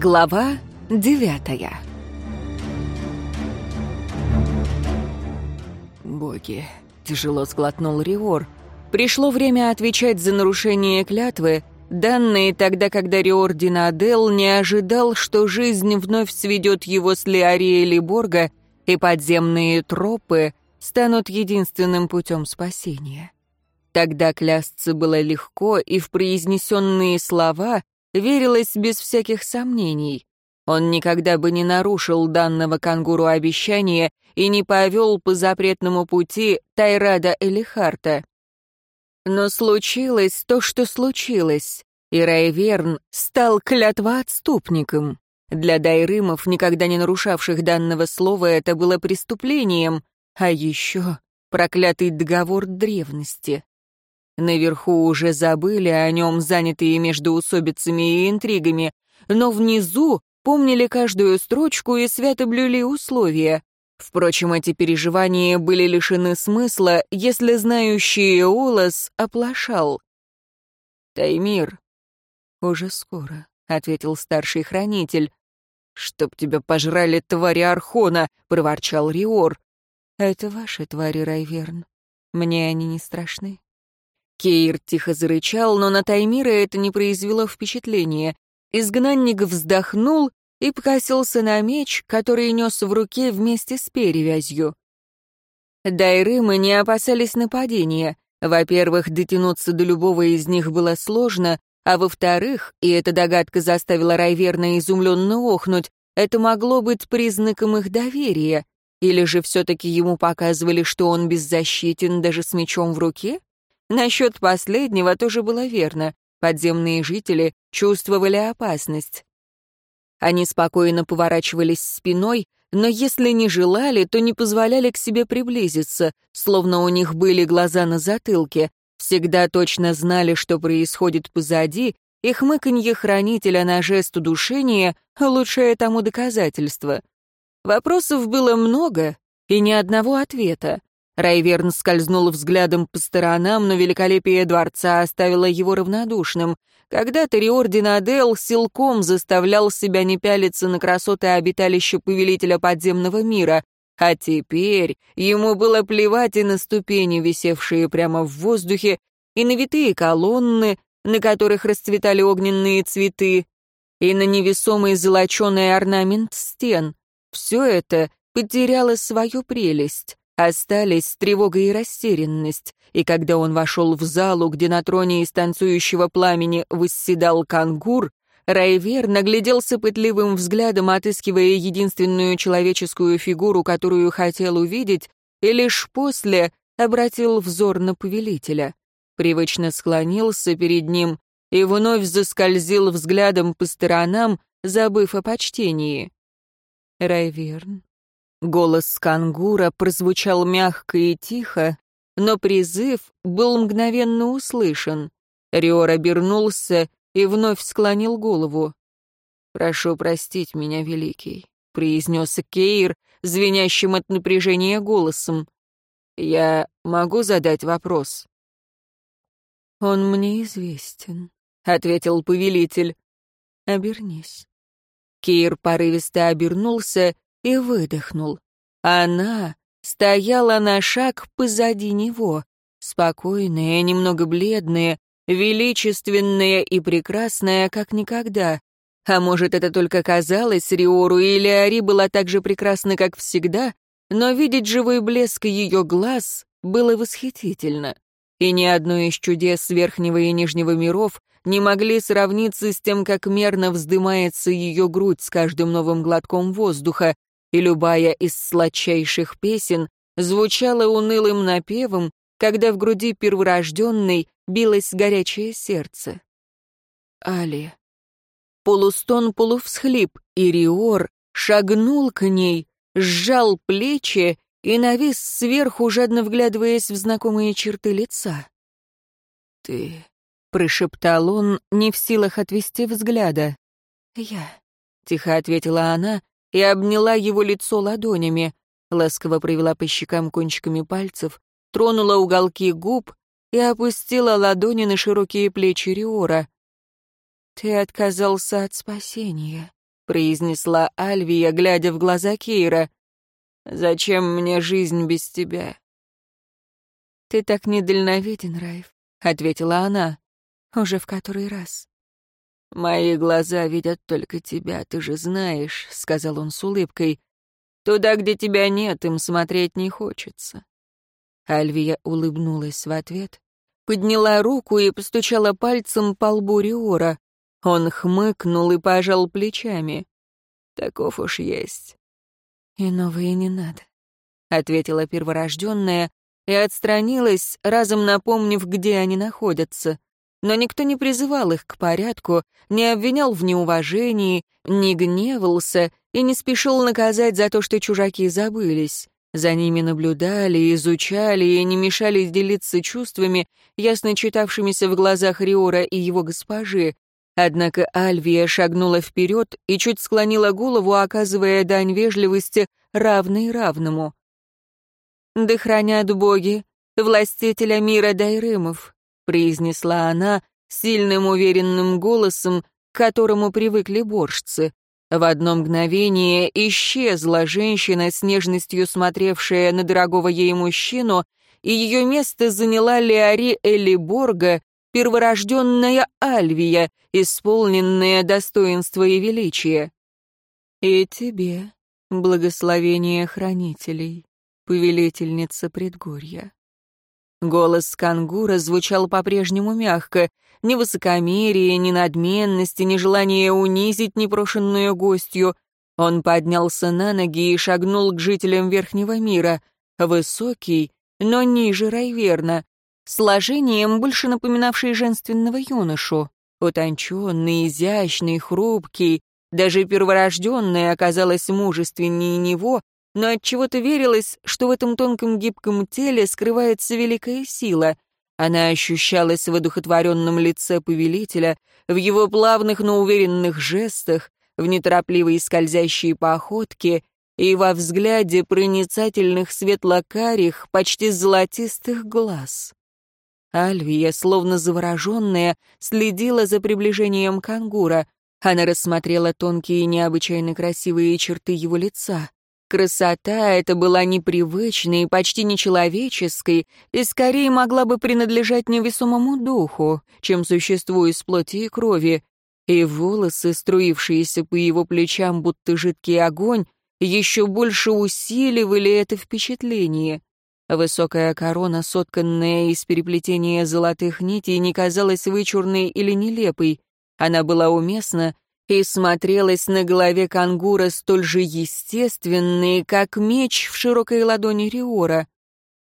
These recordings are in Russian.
Глава девятая «Боги!» — тяжело сглотнул Риор. Пришло время отвечать за нарушение клятвы, данные тогда, когда Риор Динадел не ожидал, что жизнь вновь сведет его с Леариэли Борга, и подземные тропы станут единственным путем спасения. Тогда клясться было легко, и в произнесенные слова верилось без всяких сомнений. Он никогда бы не нарушил данного кангуру обещания и не повел по запретному пути Тайрада Элихарта. Но случилось то, что случилось, и Райверн стал клятвоотступником. Для дайрымов, никогда не нарушавших данного слова, это было преступлением, а еще проклятый договор древности. Наверху уже забыли о нем, занятые междуусобицами и интригами, но внизу помнили каждую строчку и свято блюли условия. Впрочем, эти переживания были лишены смысла, если знающий Олос оплошал. «Таймир». «Уже скоро», — ответил старший хранитель. «Чтоб тебя пожрали твари Архона», — проворчал Риор. «Это ваши твари, Райверн. Мне они не страшны». Кейр тихо зарычал, но на Таймира это не произвело впечатления. Изгнанник вздохнул и покосился на меч, который нес в руке вместе с перевязью. Дайрымы не опасались нападения. Во-первых, дотянуться до любого из них было сложно, а во-вторых, и эта догадка заставила Райверна изумленно охнуть, это могло быть признаком их доверия. Или же все-таки ему показывали, что он беззащитен даже с мечом в руке? Насчет последнего тоже было верно. Подземные жители чувствовали опасность. Они спокойно поворачивались спиной, но если не желали, то не позволяли к себе приблизиться, словно у них были глаза на затылке, всегда точно знали, что происходит позади, и хмыканье хранителя на жест удушения — лучшее тому доказательство. Вопросов было много, и ни одного ответа. Райверн скользнул взглядом по сторонам, но великолепие дворца оставило его равнодушным. Когда-то Риордин Адел силком заставлял себя не пялиться на красоты обиталища повелителя подземного мира, а теперь ему было плевать и на ступени, висевшие прямо в воздухе, и на витые колонны, на которых расцветали огненные цветы, и на невесомый золоченый орнамент стен. Все это потеряло свою прелесть. Остались тревога и растерянность, и когда он вошел в залу, где на троне из танцующего пламени восседал кангур, Райвер нагляделся пытливым взглядом, отыскивая единственную человеческую фигуру, которую хотел увидеть, и лишь после обратил взор на повелителя. Привычно склонился перед ним и вновь заскользил взглядом по сторонам, забыв о почтении. «Райверн, Голос кангура прозвучал мягко и тихо, но призыв был мгновенно услышан. Риор обернулся и вновь склонил голову. «Прошу простить меня, Великий», — произнес Кейр, звенящим от напряжения голосом. «Я могу задать вопрос?» «Он мне известен», — ответил повелитель. «Обернись». Кейр порывисто обернулся и выдохнул. Она стояла на шаг позади него, спокойная, немного бледная, величественная и прекрасная, как никогда. А может, это только казалось Риору, или Ари была так же прекрасна, как всегда, но видеть живой блеск ее глаз было восхитительно. И ни одно из чудес верхнего и нижнего миров не могли сравниться с тем, как мерно вздымается ее грудь с каждым новым глотком воздуха, и любая из сладчайших песен звучала унылым напевом, когда в груди перворожденной билось горячее сердце. Али. Полустон, полувсхлип, и Риор шагнул к ней, сжал плечи и навис сверху, жадно вглядываясь в знакомые черты лица. «Ты...» — прошептал он, не в силах отвести взгляда. «Я...» — тихо ответила она, и обняла его лицо ладонями, ласково провела по щекам кончиками пальцев, тронула уголки губ и опустила ладони на широкие плечи Риора. «Ты отказался от спасения», произнесла Альвия, глядя в глаза Кейра. «Зачем мне жизнь без тебя?» «Ты так недальновиден, Райф», — ответила она. «Уже в который раз». «Мои глаза видят только тебя, ты же знаешь», — сказал он с улыбкой. «Туда, где тебя нет, им смотреть не хочется». Альвия улыбнулась в ответ, подняла руку и постучала пальцем по лбу Риора. Он хмыкнул и пожал плечами. «Таков уж есть». «Иного и не надо», — ответила перворожденная и отстранилась, разом напомнив, где они находятся. Но никто не призывал их к порядку, не обвинял в неуважении, не гневался и не спешил наказать за то, что чужаки забылись. За ними наблюдали, изучали и не мешались делиться чувствами, ясно читавшимися в глазах Риора и его госпожи. Однако Альвия шагнула вперед и чуть склонила голову, оказывая дань вежливости равной равному. «Да хранят боги, властителя мира Дайрымов», произнесла она сильным уверенным голосом, к которому привыкли борщцы. В одно мгновение исчезла женщина с нежностью смотревшая на дорогого ей мужчину, и ее место заняла Леари Элиборга, перворожденная Альвия, исполненная достоинства и величия. «И тебе, благословение хранителей, повелительница предгорья». Голос кангура звучал по-прежнему мягко. Ни высокомерия, ни надменности, ни желания унизить непрошенную гостью. Он поднялся на ноги и шагнул к жителям Верхнего мира. Высокий, но ниже Райверна. Сложением, больше напоминавший женственного юношу. Утонченный, изящный, хрупкий. Даже перворожденная оказалась мужественнее него, но от чего то верилось, что в этом тонком гибком теле скрывается великая сила. Она ощущалась в одухотворенном лице повелителя, в его плавных, но уверенных жестах, в неторопливой скользящей походке и во взгляде проницательных светлокарих, почти золотистых глаз. Альвия, словно завороженная, следила за приближением кангура. Она рассмотрела тонкие и необычайно красивые черты его лица. Красота эта была непривычной, почти нечеловеческой, и скорее могла бы принадлежать невесомому духу, чем существу из плоти и крови. И волосы, струившиеся по его плечам, будто жидкий огонь, еще больше усиливали это впечатление. Высокая корона, сотканная из переплетения золотых нитей, не казалась вычурной или нелепой. Она была уместна и смотрелась на голове кангура столь же естественной, как меч в широкой ладони Риора.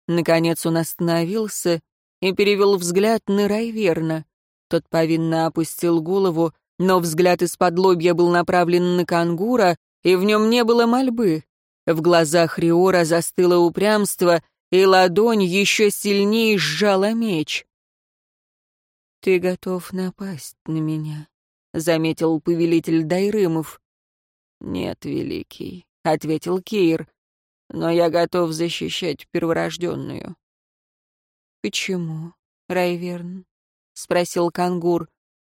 Наконец он остановился и перевел взгляд на Райверна. Тот повинно опустил голову, но взгляд из-под лобья был направлен на кангура, и в нем не было мольбы. В глазах Риора застыло упрямство, и ладонь еще сильнее сжала меч. «Ты готов напасть на меня?» — заметил повелитель Дайрымов. «Нет, великий», — ответил Кейр, — «но я готов защищать перворожденную». «Почему, Райверн?» — спросил Кангур.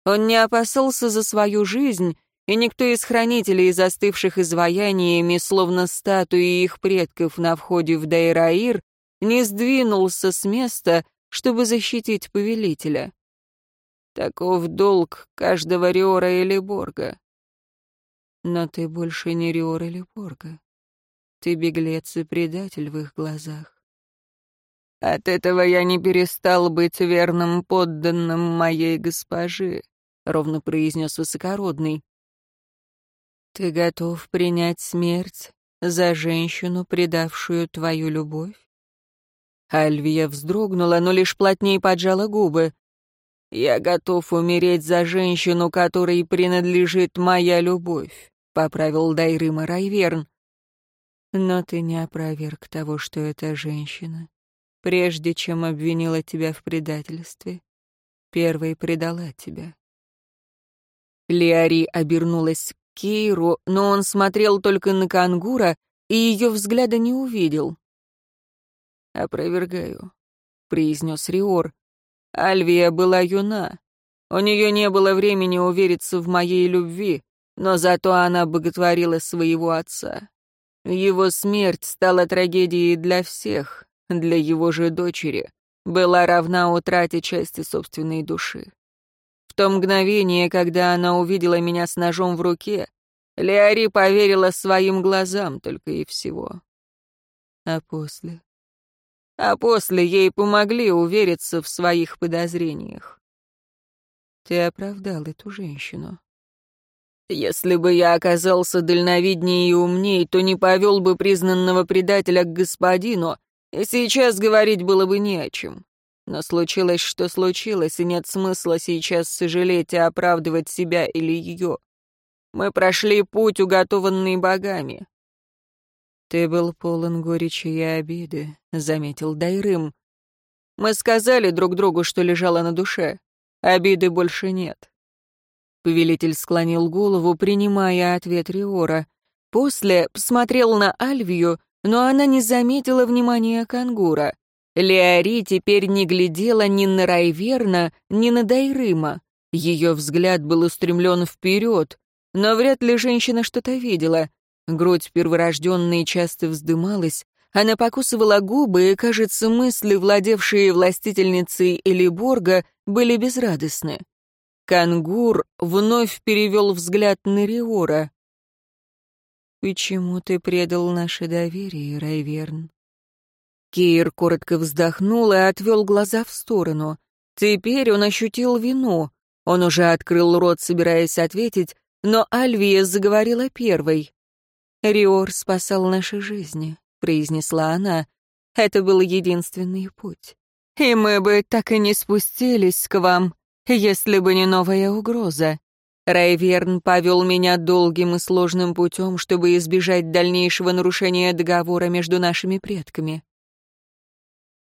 Он не опасался за свою жизнь, и никто из хранителей, застывших изваяниями, словно статуи их предков на входе в Дайраир, не сдвинулся с места, чтобы защитить повелителя. Таков долг каждого Риора или Борга. Но ты больше не Риор или Борга. Ты беглец и предатель в их глазах. От этого я не перестал быть верным подданным моей госпожи, — ровно произнес высокородный. Ты готов принять смерть за женщину, предавшую твою любовь? Альвия вздрогнула, но лишь плотнее поджала губы. «Я готов умереть за женщину, которой принадлежит моя любовь», — поправил Дайрыма Райверн. «Но ты не опроверг того, что это женщина, прежде чем обвинила тебя в предательстве. Первой предала тебя». Лиари обернулась к Кейру, но он смотрел только на Кангура и ее взгляда не увидел. «Опровергаю», — произнес Риор. Альвия была юна. У нее не было времени увериться в моей любви, но зато она боготворила своего отца. Его смерть стала трагедией для всех, для его же дочери, была равна утрате части собственной души. В то мгновение, когда она увидела меня с ножом в руке, Леари поверила своим глазам только и всего. А после? А после ей помогли увериться в своих подозрениях. Ты оправдал эту женщину. Если бы я оказался дальновиднее и умней, то не повел бы признанного предателя к господину, и сейчас говорить было бы не о чем. Но случилось, что случилось, и нет смысла сейчас сожалеть и оправдывать себя или ее. Мы прошли путь, уготованный богами. «Ты был полон горечи и обиды», — заметил Дайрым. «Мы сказали друг другу, что лежало на душе. Обиды больше нет. Повелитель склонил голову, принимая ответ Риора. После посмотрел на Альвию, но она не заметила внимания Кангура. Леари теперь не глядела ни на Райверна, ни на Дайрыма. Ее взгляд был устремлен вперед, но вряд ли женщина что-то видела. Грудь перворожденной часто вздымалась, она покусывала губы, и, кажется, мысли, владевшие властительницей Элиборга, были безрадостны. Кангур вновь перевел взгляд на Риора. «Почему ты предал наше доверие, Райверн?» Кейр коротко вздохнул и отвел глаза в сторону. Теперь он ощутил вину. Он уже открыл рот, собираясь ответить, но Альвия заговорила первой. «Риор спасал наши жизни», — произнесла она. «Это был единственный путь. И мы бы так и не спустились к вам, если бы не новая угроза. Райверн повел меня долгим и сложным путем, чтобы избежать дальнейшего нарушения договора между нашими предками.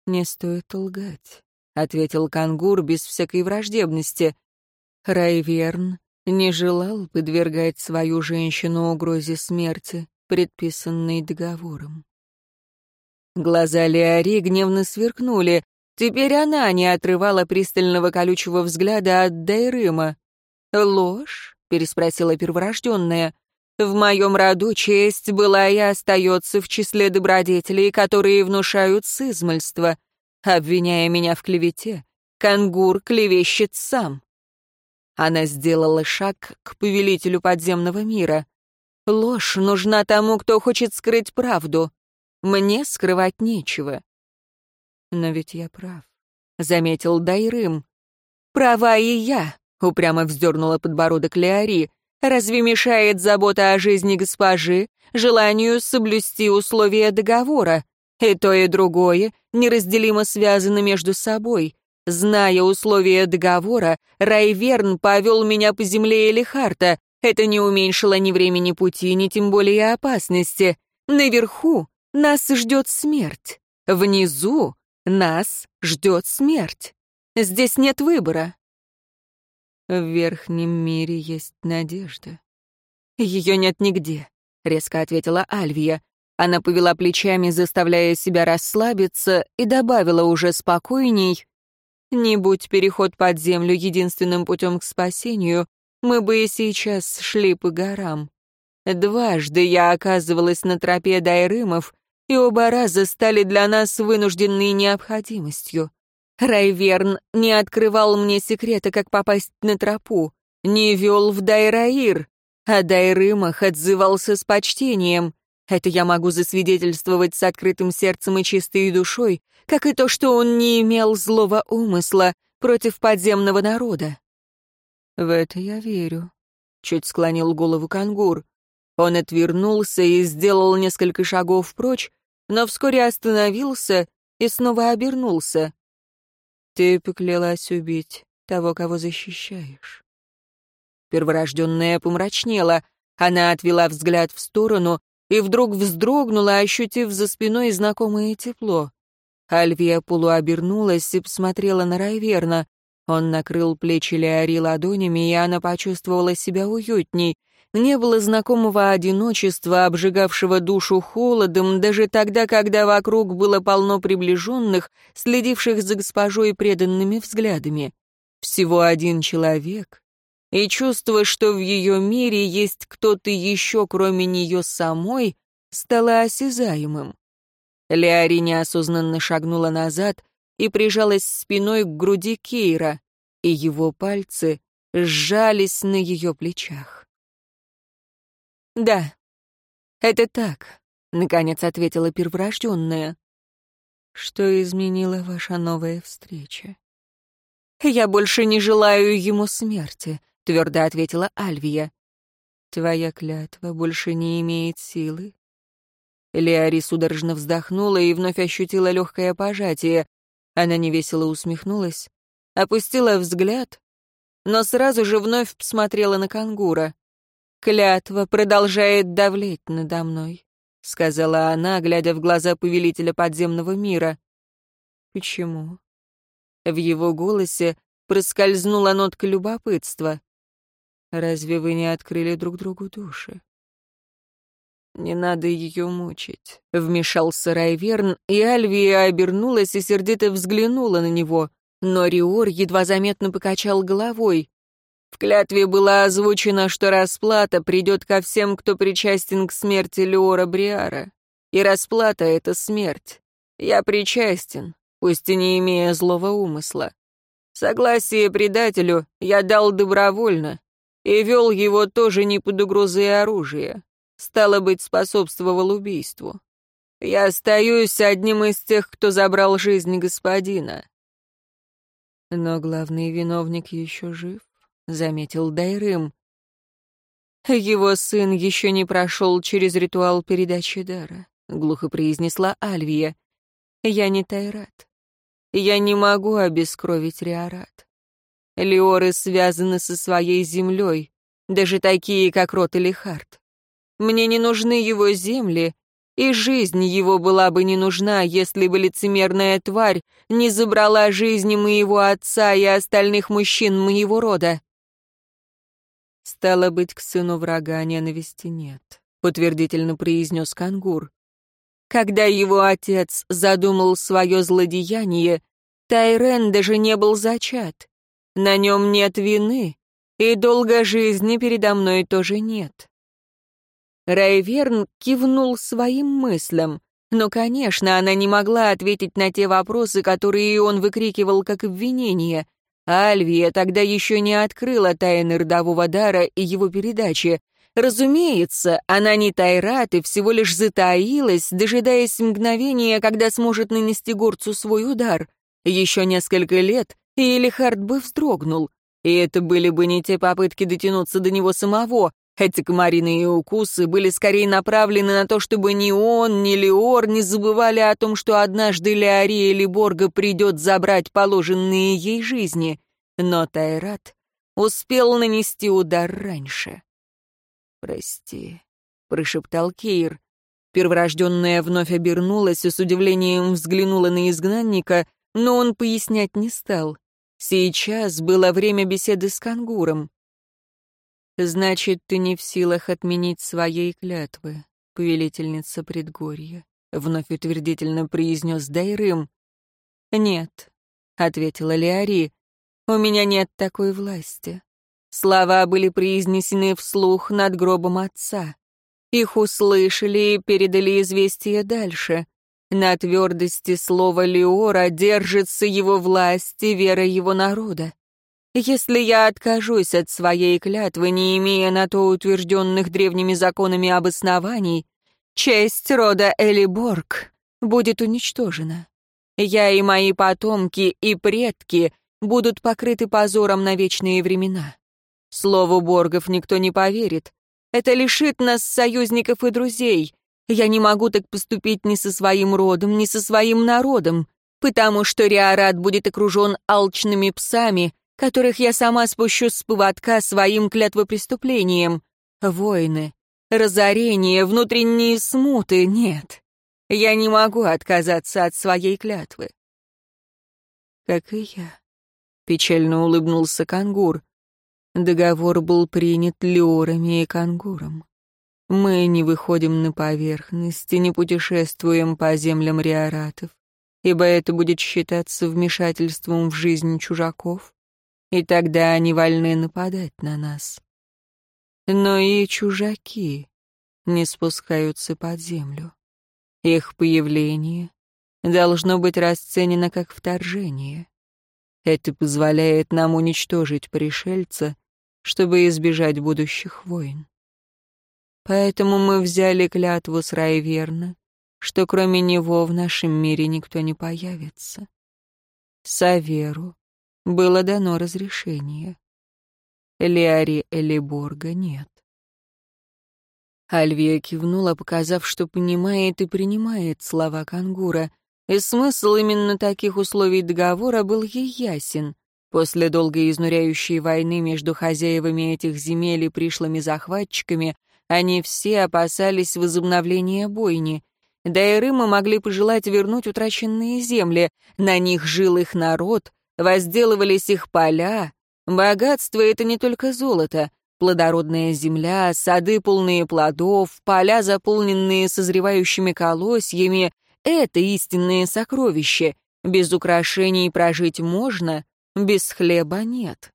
«Не стоит лгать», — ответил Кангур без всякой враждебности. Райверн не желал подвергать свою женщину угрозе смерти, предписанной договором. Глаза Леори гневно сверкнули, Теперь она не отрывала пристального колючего взгляда от Дайрыма. «Ложь?» — переспросила перворожденная. «В моем роду честь была и остается в числе добродетелей, которые внушают сызмальство. Обвиняя меня в клевете, Кангур клевещет сам». Она сделала шаг к повелителю подземного мира. «Ложь нужна тому, кто хочет скрыть правду. Мне скрывать нечего. «Но ведь я прав», — заметил Дайрым. «Права и я», — упрямо вздернула подбородок Леари. «Разве мешает забота о жизни госпожи желанию соблюсти условия договора? И то, и другое неразделимо связаны между собой. Зная условия договора, Райверн повел меня по земле Элихарта. Это не уменьшило ни времени пути, ни тем более опасности. Наверху нас ждет смерть. Внизу нас ждет смерть. Здесь нет выбора. В верхнем мире есть надежда. Ее нет нигде, резко ответила Альвия. Она повела плечами, заставляя себя расслабиться, и добавила уже спокойней. «Не будь переход под землю единственным путем к спасению, мы бы и сейчас шли по горам. Дважды я оказывалась на тропе Дайрымов, и оба раза стали для нас вынужденной необходимостью. Райверн не открывал мне секрета, как попасть на тропу, не вел в Дайраир, а Дайрымах отзывался с почтением. Это я могу засвидетельствовать с открытым сердцем и чистой душой, как и то, что он не имел злого умысла против подземного народа. «В это я верю», — чуть склонил голову Кангур. Он отвернулся и сделал несколько шагов прочь, но вскоре остановился и снова обернулся. «Ты поклялась убить того, кого защищаешь». Перворожденная помрачнела. Она отвела взгляд в сторону и вдруг вздрогнула, ощутив за спиной знакомое тепло. Альвия полуобернулась и посмотрела на Райверна. Он накрыл плечи Леори ладонями, и она почувствовала себя уютней — не было знакомого одиночества, обжигавшего душу холодом, даже тогда, когда вокруг было полно приближенных, следивших за госпожой преданными взглядами. Всего один человек, и чувство, что в ее мире есть кто-то еще, кроме нее самой, стало осязаемым. Леари неосознанно шагнула назад и прижалась спиной к груди Кейра, и его пальцы сжались на ее плечах. «Да, это так», — наконец ответила перворожденная. «Что изменила ваша новая встреча?» «Я больше не желаю ему смерти», — твердо ответила Альвия. «Твоя клятва больше не имеет силы?» Леари судорожно вздохнула и вновь ощутила легкое пожатие. Она невесело усмехнулась, опустила взгляд, но сразу же вновь посмотрела на кангура. «Клятва продолжает давлеть надо мной», — сказала она, глядя в глаза повелителя подземного мира. «Почему?» В его голосе проскользнула нотка любопытства. «Разве вы не открыли друг другу души?» «Не надо ее мучить», — вмешался Райверн, и Альвия обернулась и сердито взглянула на него, но Риор едва заметно покачал головой. В клятве было озвучено, что расплата придет ко всем, кто причастен к смерти Леора Бриара. И расплата — это смерть. Я причастен, пусть и не имея злого умысла. Согласие предателю я дал добровольно и вел его тоже не под угрозой оружия стало быть, способствовал убийству. Я остаюсь одним из тех, кто забрал жизнь господина. Но главный виновник еще жив, — заметил Дайрым. Его сын еще не прошел через ритуал передачи дара, — глухо произнесла Альвия. Я не Тайрат. Я не могу обескровить Риорат. Леоры связаны со своей землей, даже такие, как Рот или Харт. Мне не нужны его земли, и жизнь его была бы не нужна, если бы лицемерная тварь не забрала жизни моего отца и остальных мужчин моего рода. «Стало быть, к сыну врага ненависти нет», — утвердительно произнес Кангур. Когда его отец задумал свое злодеяние, Тайрен даже не был зачат. На нем нет вины, и долго жизни передо мной тоже нет. Райверн кивнул своим мыслям. Но, конечно, она не могла ответить на те вопросы, которые он выкрикивал как обвинение. Альвия тогда еще не открыла тайны родового дара и его передачи. Разумеется, она не Тайрат и всего лишь затаилась, дожидаясь мгновения, когда сможет нанести горцу свой удар. Еще несколько лет, и Элихард бы вздрогнул. И это были бы не те попытки дотянуться до него самого, эти комариные укусы были скорее направлены на то, чтобы ни он, ни Леор не забывали о том, что однажды Леория Либорга придет забрать положенные ей жизни. Но Тайрат успел нанести удар раньше. «Прости», — прошептал Кейр. Перворожденная вновь обернулась и с удивлением взглянула на изгнанника, но он пояснять не стал. Сейчас было время беседы с Кангуром. «Значит, ты не в силах отменить своей клятвы, повелительница предгорья», — вновь утвердительно произнес Дайрым. «Нет», — ответила Леари, — «у меня нет такой власти». Слова были произнесены вслух над гробом отца. Их услышали и передали известие дальше. На твердости слова Леора держится его власть и вера его народа. Если я откажусь от своей клятвы, не имея на то утвержденных древними законами обоснований, честь рода Элиборг будет уничтожена. Я и мои потомки и предки будут покрыты позором на вечные времена. Слову Боргов никто не поверит. Это лишит нас союзников и друзей. Я не могу так поступить ни со своим родом, ни со своим народом, потому что Риорат будет окружен алчными псами, которых я сама спущу с поводка своим клятвопреступлением. Войны, разорение, внутренние смуты — нет. Я не могу отказаться от своей клятвы. Как и я. Печально улыбнулся Кангур. Договор был принят Леорами и Кангуром. Мы не выходим на поверхность и не путешествуем по землям риоратов, ибо это будет считаться вмешательством в жизнь чужаков и тогда они вольны нападать на нас. Но и чужаки не спускаются под землю. Их появление должно быть расценено как вторжение. Это позволяет нам уничтожить пришельца, чтобы избежать будущих войн. Поэтому мы взяли клятву с Райверна, что кроме него в нашем мире никто не появится. Саверу было дано разрешение. Лиари Элиборга нет. Альвия кивнула, показав, что понимает и принимает слова Кангура, и смысл именно таких условий договора был ей ясен. После долгой изнуряющей войны между хозяевами этих земель и пришлыми захватчиками они все опасались возобновления бойни. Да и Рыма могли пожелать вернуть утраченные земли, на них жил их народ, возделывались их поля. Богатство — это не только золото, плодородная земля, сады полные плодов, поля, заполненные созревающими колосьями — это истинные сокровища. Без украшений прожить можно, без хлеба нет.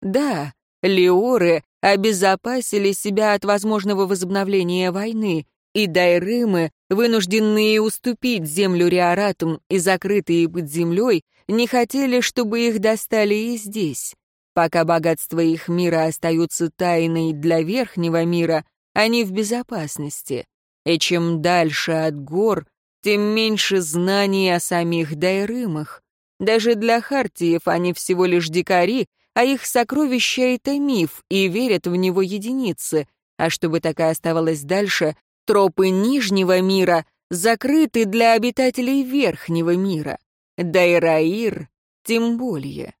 Да, леоры обезопасили себя от возможного возобновления войны, и дайрымы, вынужденные уступить землю риоратам и закрытые под землей, не хотели, чтобы их достали и здесь. Пока богатства их мира остаются тайной для верхнего мира, они в безопасности. И чем дальше от гор, тем меньше знаний о самих дайрымах. Даже для хартиев они всего лишь дикари, а их сокровища — это миф, и верят в него единицы. А чтобы так и оставалось дальше, тропы Нижнего мира закрыты для обитателей Верхнего мира. Да и Раир тем более.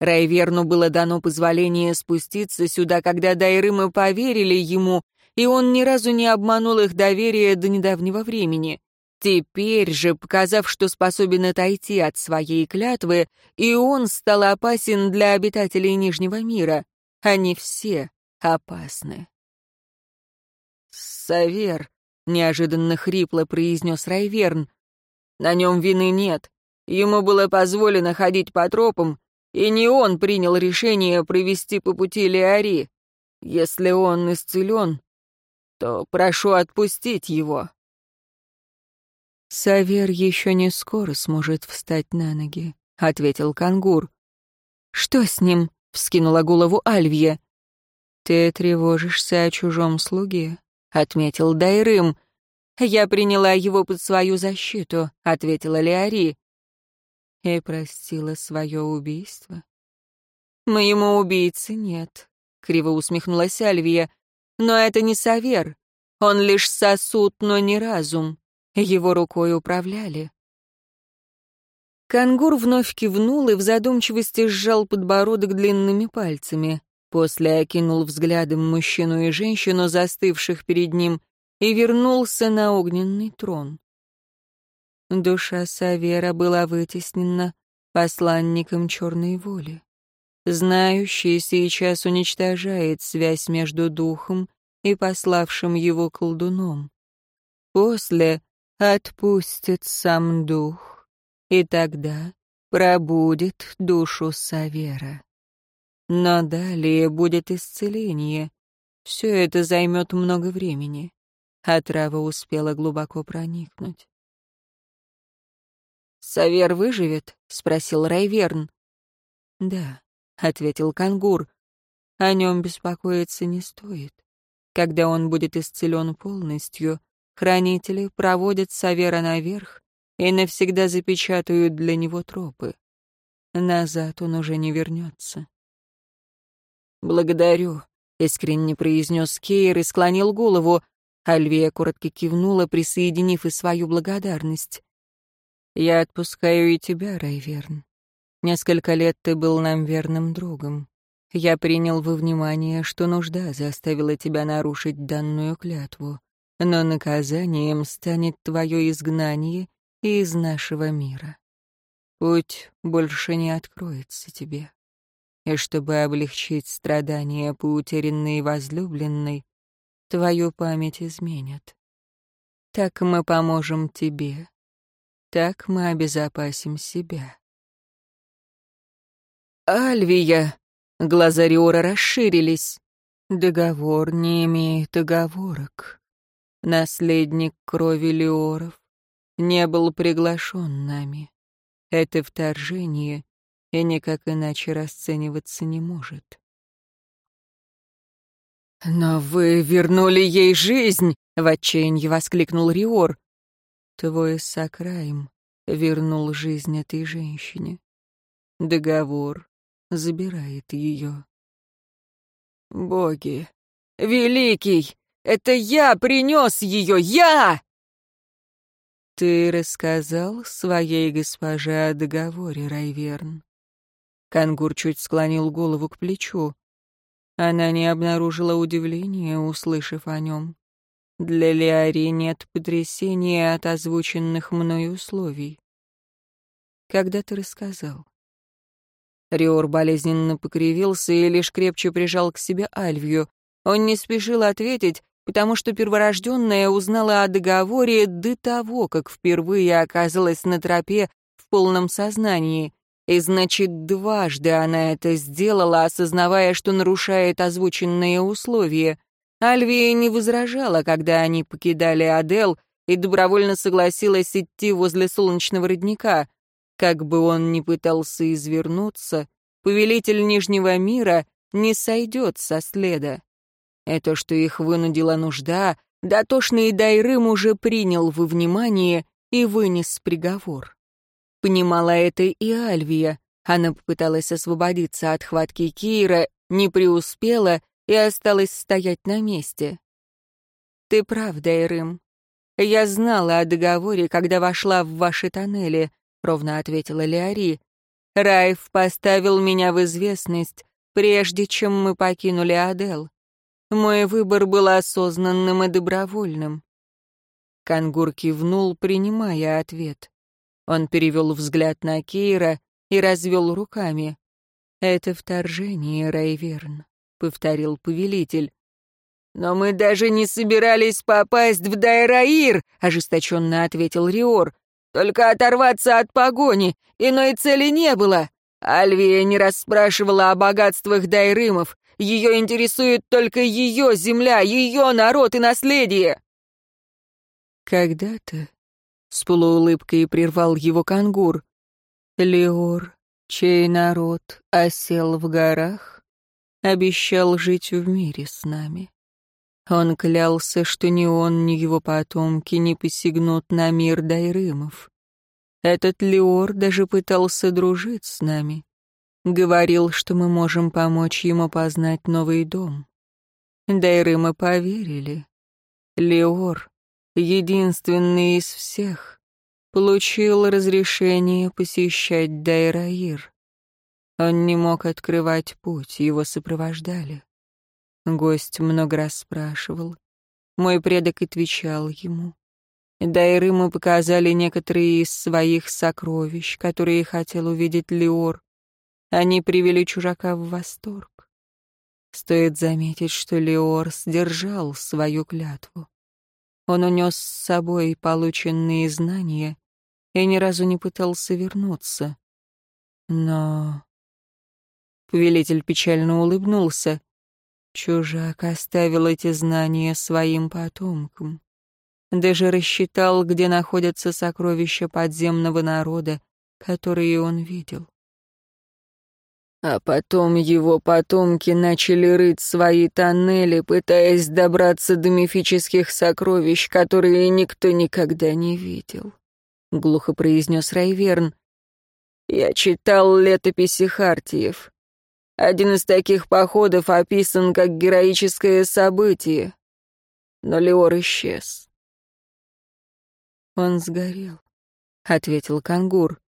Райверну было дано позволение спуститься сюда, когда Дайрымы поверили ему, и он ни разу не обманул их доверие до недавнего времени. Теперь же, показав, что способен отойти от своей клятвы, и он стал опасен для обитателей Нижнего мира. Они все опасны. «Савер», — неожиданно хрипло произнес Райверн, — «на нем вины нет. Ему было позволено ходить по тропам, и не он принял решение провести по пути Леари. Если он исцелен, то прошу отпустить его». «Савер еще не скоро сможет встать на ноги», — ответил Кангур. «Что с ним?» — вскинула голову Альвия. «Ты тревожишься о чужом слуге», — отметил Дайрым. «Я приняла его под свою защиту», — ответила Леари. «И простила свое убийство». «Моему убийцы нет», — криво усмехнулась Альвия. «Но это не Савер. Он лишь сосуд, но не разум. Его рукой управляли. Кангур вновь кивнул и в задумчивости сжал подбородок длинными пальцами. После окинул взглядом мужчину и женщину, застывших перед ним, и вернулся на огненный трон. Душа Савера была вытеснена посланником черной воли. Знающий сейчас уничтожает связь между духом и пославшим его колдуном. После отпустит сам дух, и тогда пробудет душу Савера. Но далее будет исцеление. Все это займет много времени. А трава успела глубоко проникнуть. «Савер выживет?» — спросил Райверн. «Да», — ответил Кангур. «О нем беспокоиться не стоит. Когда он будет исцелен полностью, Хранители проводят Савера наверх и навсегда запечатают для него тропы. Назад он уже не вернется. «Благодарю», — искренне произнес Кейр и склонил голову. Альвия коротко кивнула, присоединив и свою благодарность. «Я отпускаю и тебя, Райверн. Несколько лет ты был нам верным другом. Я принял во внимание, что нужда заставила тебя нарушить данную клятву но наказанием станет твое изгнание из нашего мира. Путь больше не откроется тебе. И чтобы облегчить страдания по утерянной возлюбленной, твою память изменят. Так мы поможем тебе, так мы обезопасим себя. «Альвия!» Глаза Риора расширились. Договор не имеет оговорок. Наследник крови Леоров не был приглашен нами. Это вторжение и никак иначе расцениваться не может. «Но вы вернули ей жизнь!» — в отчаянии воскликнул Риор. «Твой Сакрайм вернул жизнь этой женщине. Договор забирает ее». «Боги! Великий! Это я принес ее! Я!» «Ты рассказал своей госпоже о договоре, Райверн?» Кангур чуть склонил голову к плечу. Она не обнаружила удивления, услышав о нем. Для Леари нет потрясения от озвученных мной условий. Когда ты рассказал? Риор болезненно покривился и лишь крепче прижал к себе Альвию. Он не спешил ответить, потому что перворожденная узнала о договоре до того, как впервые оказалась на тропе в полном сознании. И значит, дважды она это сделала, осознавая, что нарушает озвученные условия. Альвия не возражала, когда они покидали Адел, и добровольно согласилась идти возле солнечного родника. Как бы он ни пытался извернуться, повелитель Нижнего мира не сойдет со следа. Это, что их вынудила нужда, дотошный Дайрым уже принял во внимание и вынес приговор. Понимала это и Альвия. Она попыталась освободиться от хватки Кира, не преуспела и осталась стоять на месте. «Ты прав, Дайрым. Я знала о договоре, когда вошла в ваши тоннели», — ровно ответила Леари. «Райф поставил меня в известность, прежде чем мы покинули Адел. Мой выбор был осознанным и добровольным». Кангур кивнул, принимая ответ. Он перевел взгляд на Кейра и развел руками. «Это вторжение, Райверн», — повторил повелитель. «Но мы даже не собирались попасть в Дайраир», — ожесточенно ответил Риор. «Только оторваться от погони, иной цели не было. Альвия не расспрашивала о богатствах Дайрымов. Ее интересует только ее земля, ее народ и наследие». «Когда-то с полуулыбкой прервал его кангур. Леор, чей народ осел в горах, обещал жить в мире с нами. Он клялся, что ни он, ни его потомки не посягнут на мир Дайрымов. Этот Леор даже пытался дружить с нами. Говорил, что мы можем помочь ему познать новый дом. Дайрымы поверили. Леор единственный из всех, получил разрешение посещать Дайраир. Он не мог открывать путь, его сопровождали. Гость много раз спрашивал. Мой предок отвечал ему. Дайры мы показали некоторые из своих сокровищ, которые хотел увидеть Леор. Они привели чужака в восторг. Стоит заметить, что Леор сдержал свою клятву. Он унес с собой полученные знания и ни разу не пытался вернуться. Но... Повелитель печально улыбнулся. Чужак оставил эти знания своим потомкам. Даже рассчитал, где находятся сокровища подземного народа, которые он видел. А потом его потомки начали рыть свои тоннели, пытаясь добраться до мифических сокровищ, которые никто никогда не видел. Глухо произнес Райверн. Я читал летописи Хартиев. Один из таких походов описан как героическое событие. Но Леор исчез. Он сгорел, — ответил Кангур.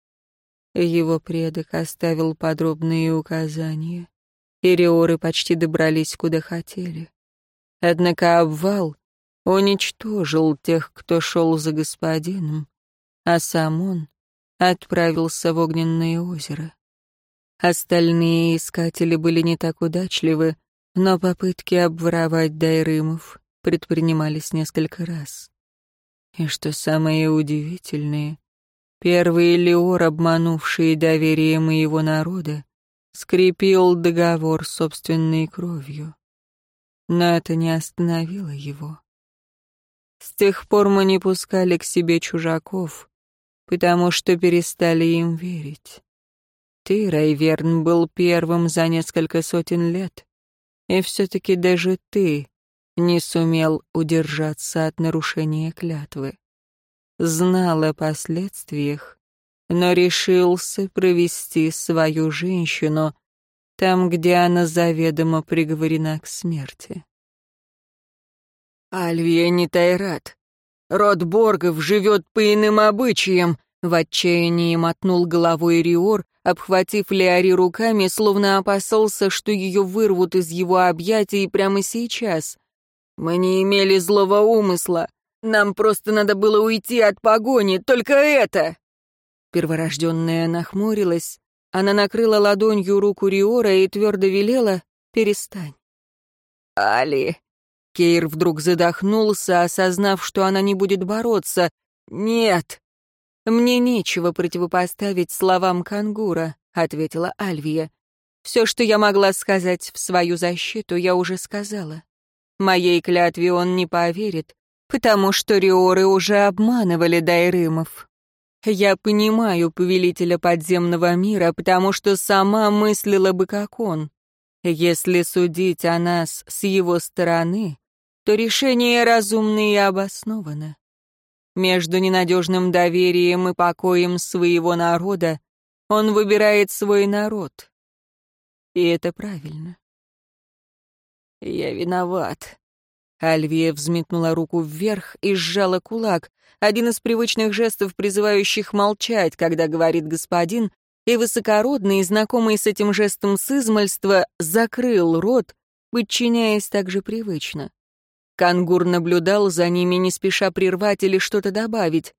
Его предок оставил подробные указания. Ириоры почти добрались, куда хотели. Однако обвал уничтожил тех, кто шел за господином, а сам он отправился в огненное озеро. Остальные искатели были не так удачливы, но попытки обворовать Дайрымов предпринимались несколько раз. И что самое удивительное, Первый Леор, обманувший доверие моего народа, скрепил договор собственной кровью. Но это не остановило его. С тех пор мы не пускали к себе чужаков, потому что перестали им верить. Ты, Райверн, был первым за несколько сотен лет, и все-таки даже ты не сумел удержаться от нарушения клятвы. Знал о последствиях, но решился провести свою женщину там, где она заведомо приговорена к смерти. «Альвия не Тайрат. Род Боргов живет по иным обычаям», — в отчаянии мотнул головой Риор, обхватив Леари руками, словно опасался, что ее вырвут из его объятий прямо сейчас. «Мы не имели злого умысла. Нам просто надо было уйти от погони, только это!» Перворожденная нахмурилась. Она накрыла ладонью руку Риора и твердо велела «Перестань». «Али!» Кейр вдруг задохнулся, осознав, что она не будет бороться. «Нет!» «Мне нечего противопоставить словам Кангура», — ответила Альвия. «Все, что я могла сказать в свою защиту, я уже сказала. Моей клятве он не поверит, потому что риоры уже обманывали дайрымов. Я понимаю повелителя подземного мира, потому что сама мыслила бы, как он. Если судить о нас с его стороны, то решение разумно и обосновано. Между ненадежным доверием и покоем своего народа он выбирает свой народ. И это правильно. «Я виноват». Альвия взметнула руку вверх и сжала кулак, один из привычных жестов, призывающих молчать, когда говорит господин, и высокородный, знакомый с этим жестом с измальства, закрыл рот, подчиняясь также привычно. Кангур наблюдал за ними, не спеша прервать или что-то добавить.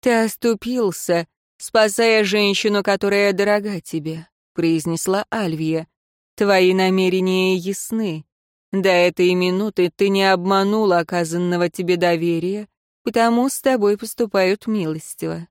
«Ты оступился, спасая женщину, которая дорога тебе», — произнесла Альвия. «Твои намерения ясны. До этой минуты ты не обманул оказанного тебе доверия, потому с тобой поступают милостиво».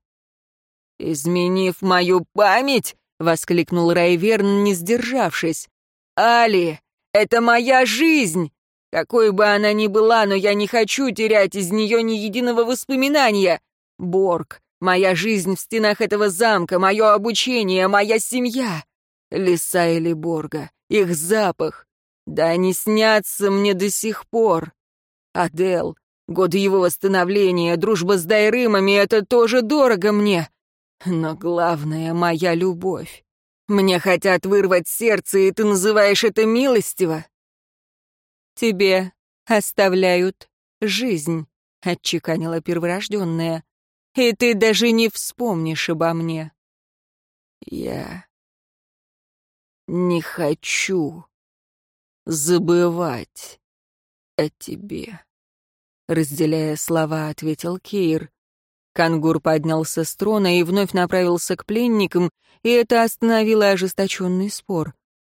«Изменив мою память!» — воскликнул Райверн, не сдержавшись. «Али, это моя жизнь! Какой бы она ни была, но я не хочу терять из нее ни единого воспоминания. Борг, моя жизнь в стенах этого замка, мое обучение, моя семья. Леса или Борга, их запах. Да они снятся мне до сих пор. Адел, годы его восстановления, дружба с Дайрымами — это тоже дорого мне. Но главное — моя любовь. Мне хотят вырвать сердце, и ты называешь это милостиво? «Тебе оставляют жизнь», — отчеканила перворожденная, «и ты даже не вспомнишь обо мне». «Я не хочу забывать о тебе», — разделяя слова, ответил Кейр. Кангур поднялся с трона и вновь направился к пленникам, и это остановило ожесточенный спор.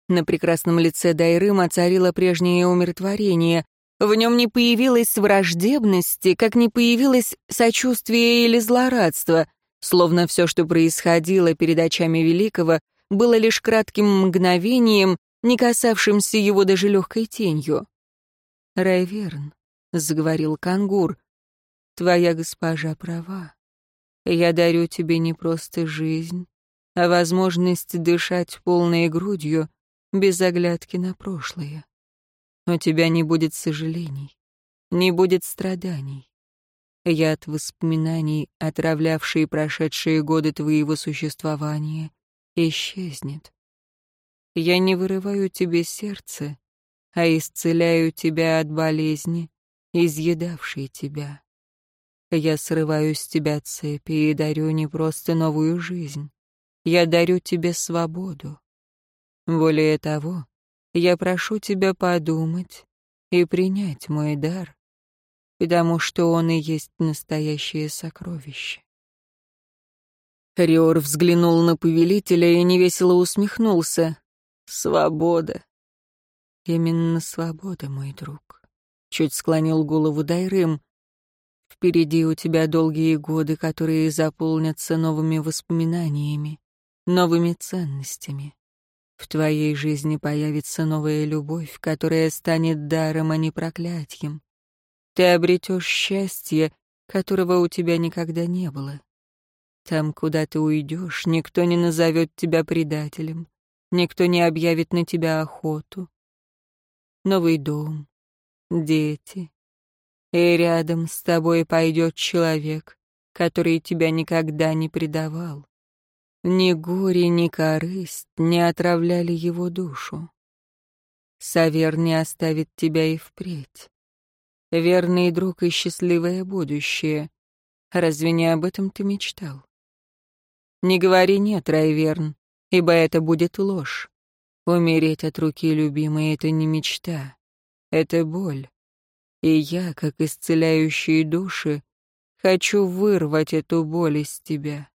На прекрасном лице Дайрыма царило прежнее умиротворение. В нем не появилось враждебности, как не появилось сочувствия или злорадства, словно все, что происходило перед очами Великого, было лишь кратким мгновением, не касавшимся его даже легкой тенью. «Райверн», — заговорил Кангур, — «твоя госпожа права. Я дарю тебе не просто жизнь, а возможность дышать полной грудью, без оглядки на прошлое. У тебя не будет сожалений, не будет страданий. Яд воспоминаний, отравлявший прошедшие годы твоего существования, исчезнет. Я не вырываю тебе сердце, а исцеляю тебя от болезни, изъедавшей тебя. Я срываю с тебя цепи и дарю не просто новую жизнь. Я дарю тебе свободу. Более того, я прошу тебя подумать и принять мой дар, потому что он и есть настоящее сокровище. Риор взглянул на повелителя и невесело усмехнулся. «Свобода». «Именно свобода, мой друг», — чуть склонил голову Дайрым. «Впереди у тебя долгие годы, которые заполнятся новыми воспоминаниями, новыми ценностями. В твоей жизни появится новая любовь, которая станет даром, а не проклятием. Ты обретешь счастье, которого у тебя никогда не было. Там, куда ты уйдешь, никто не назовет тебя предателем, никто не объявит на тебя охоту. Новый дом, дети. И рядом с тобой пойдет человек, который тебя никогда не предавал. Ни горе, ни корысть не отравляли его душу. Савер не оставит тебя и впредь. Верный друг и счастливое будущее. Разве не об этом ты мечтал? Не говори «нет», Райверн, ибо это будет ложь. Умереть от руки любимой — это не мечта, это боль. И я, как исцеляющие души, хочу вырвать эту боль из тебя,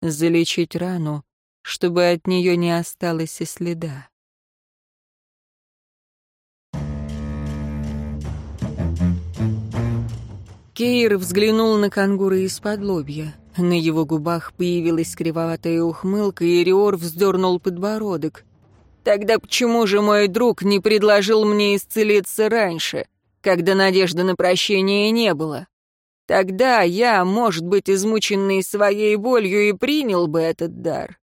залечить рану, чтобы от нее не осталось и следа. Кейр взглянул на кангура из-под лобья. На его губах появилась кривоватая ухмылка, и Риор вздернул подбородок. «Тогда почему же мой друг не предложил мне исцелиться раньше, когда надежды на прощение не было? Тогда я, может быть, измученный своей болью, и принял бы этот дар.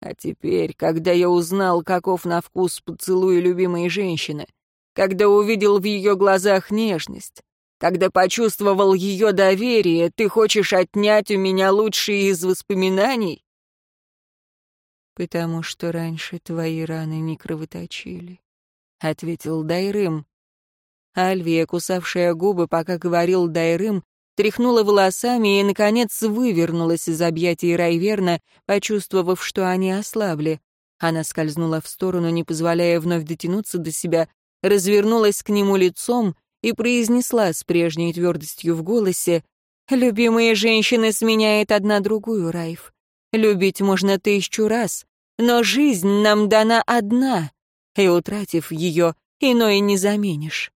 А теперь, когда я узнал, каков на вкус поцелуй любимой женщины, когда увидел в ее глазах нежность, когда почувствовал ее доверие, ты хочешь отнять у меня лучшие из воспоминаний? Потому что раньше твои раны не кровоточили, — ответил Дайрым. Альвия, кусавшая губы, пока говорил Дайрым, тряхнула волосами и, наконец, вывернулась из объятий Райверна, почувствовав, что они ослабли. Она скользнула в сторону, не позволяя вновь дотянуться до себя, развернулась к нему лицом и произнесла с прежней твердостью в голосе, «Любимые женщины сменяет одна другую, Райф. Любить можно тысячу раз, но жизнь нам дана одна, и, утратив ее, иной не заменишь».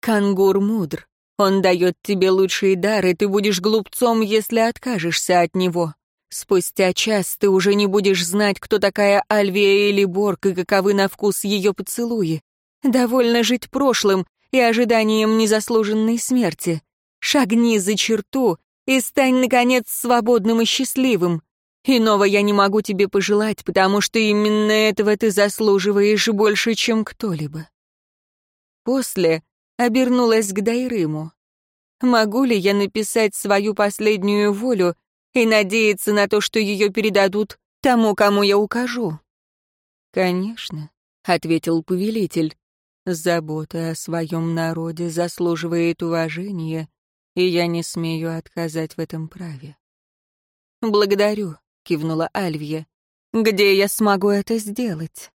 Кангур мудр. Он дает тебе лучшие дары, ты будешь глупцом, если откажешься от него. Спустя час ты уже не будешь знать, кто такая Альвия или Борг и каковы на вкус ее поцелуи. Довольно жить прошлым и ожиданием незаслуженной смерти. Шагни за черту и стань, наконец, свободным и счастливым. Иного я не могу тебе пожелать, потому что именно этого ты заслуживаешь больше, чем кто-либо. После обернулась к Дайрыму. Могу ли я написать свою последнюю волю и надеяться на то, что ее передадут тому, кому я укажу? Конечно, — ответил повелитель. Забота о своем народе заслуживает уважения, и я не смею отказать в этом праве. «Благодарю», — кивнула Альвия. «Где я смогу это сделать?»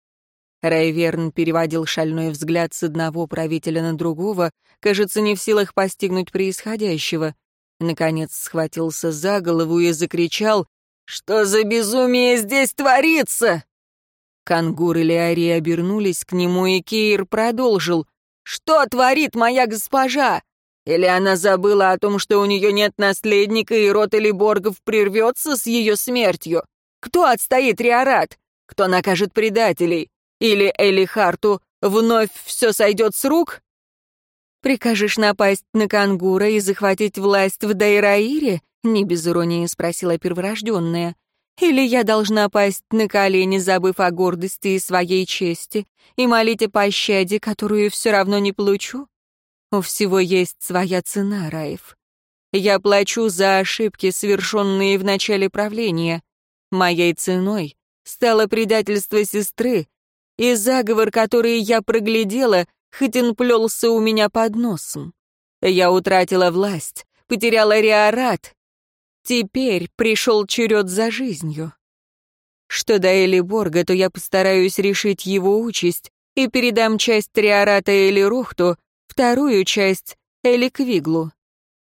Райверн переводил шальной взгляд с одного правителя на другого, кажется, не в силах постигнуть происходящего. Наконец схватился за голову и закричал «Что за безумие здесь творится?» Кангур и Леари обернулись к нему, и Кейр продолжил. «Что творит моя госпожа? Или она забыла о том, что у нее нет наследника, и род Элиборгов прервется с ее смертью? Кто отстоит Риорат? Кто накажет предателей? Или Элихарту вновь все сойдет с рук?» «Прикажешь напасть на Кангура и захватить власть в Дайраире?» — не без иронии спросила перворожденная. Или я должна пасть на колени, забыв о гордости и своей чести, и молить о пощаде, которую все равно не получу? У всего есть своя цена, Раев. Я плачу за ошибки, совершенные в начале правления. Моей ценой стало предательство сестры и заговор, который я проглядела, хоть он плелся у меня под носом. Я утратила власть, потеряла Риорат, Теперь пришел черед за жизнью. Что до Элиборга, то я постараюсь решить его участь и передам часть Триората Эли Рухту, вторую часть Эли Квиглу.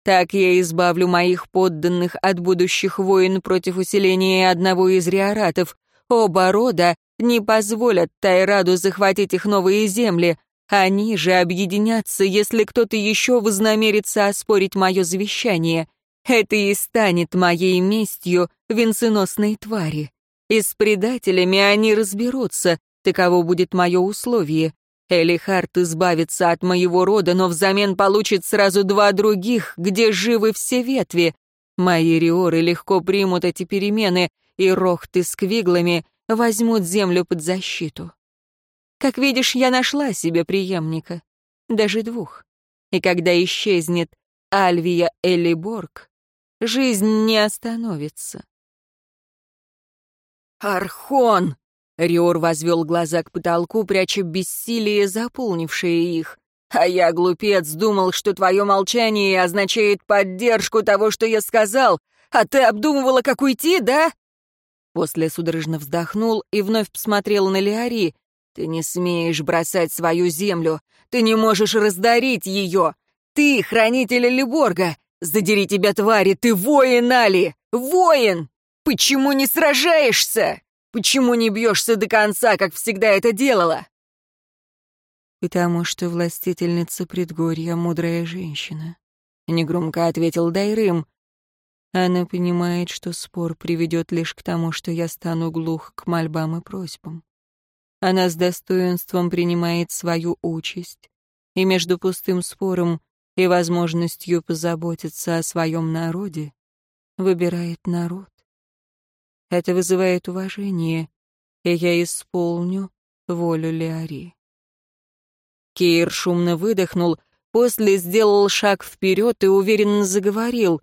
Так я избавлю моих подданных от будущих войн против усиления одного из риоратов. Оба рода не позволят Тайраду захватить их новые земли. Они же объединятся, если кто-то еще вознамерится оспорить мое завещание. Это и станет моей местью венценосной твари. И с предателями они разберутся, таково будет мое условие. Элихард избавится от моего рода, но взамен получит сразу два других, где живы все ветви. Мои риоры легко примут эти перемены, и рохты с квиглами возьмут землю под защиту. Как видишь, я нашла себе преемника, даже двух. И когда исчезнет Альвия Элиборг, жизнь не остановится. «Архон!» — Риор возвел глаза к потолку, пряча бессилие, заполнившее их. «А я, глупец, думал, что твое молчание означает поддержку того, что я сказал. А ты обдумывала, как уйти, да?» После судорожно вздохнул и вновь посмотрел на Леари. «Ты не смеешь бросать свою землю. Ты не можешь раздарить ее. Ты — хранитель Либорга. Задери тебя, твари, ты воин, Али! Воин! Почему не сражаешься? Почему не бьешься до конца, как всегда это делала?» «Потому что властительница предгорья — мудрая женщина», — негромко ответил Дайрым. Она понимает, что спор приведет лишь к тому, что я стану глух к мольбам и просьбам. Она с достоинством принимает свою участь, и между пустым спором и возможностью позаботиться о своем народе выбирает народ. Это вызывает уважение, и я исполню волю Леари. Кейр шумно выдохнул, после сделал шаг вперед и уверенно заговорил.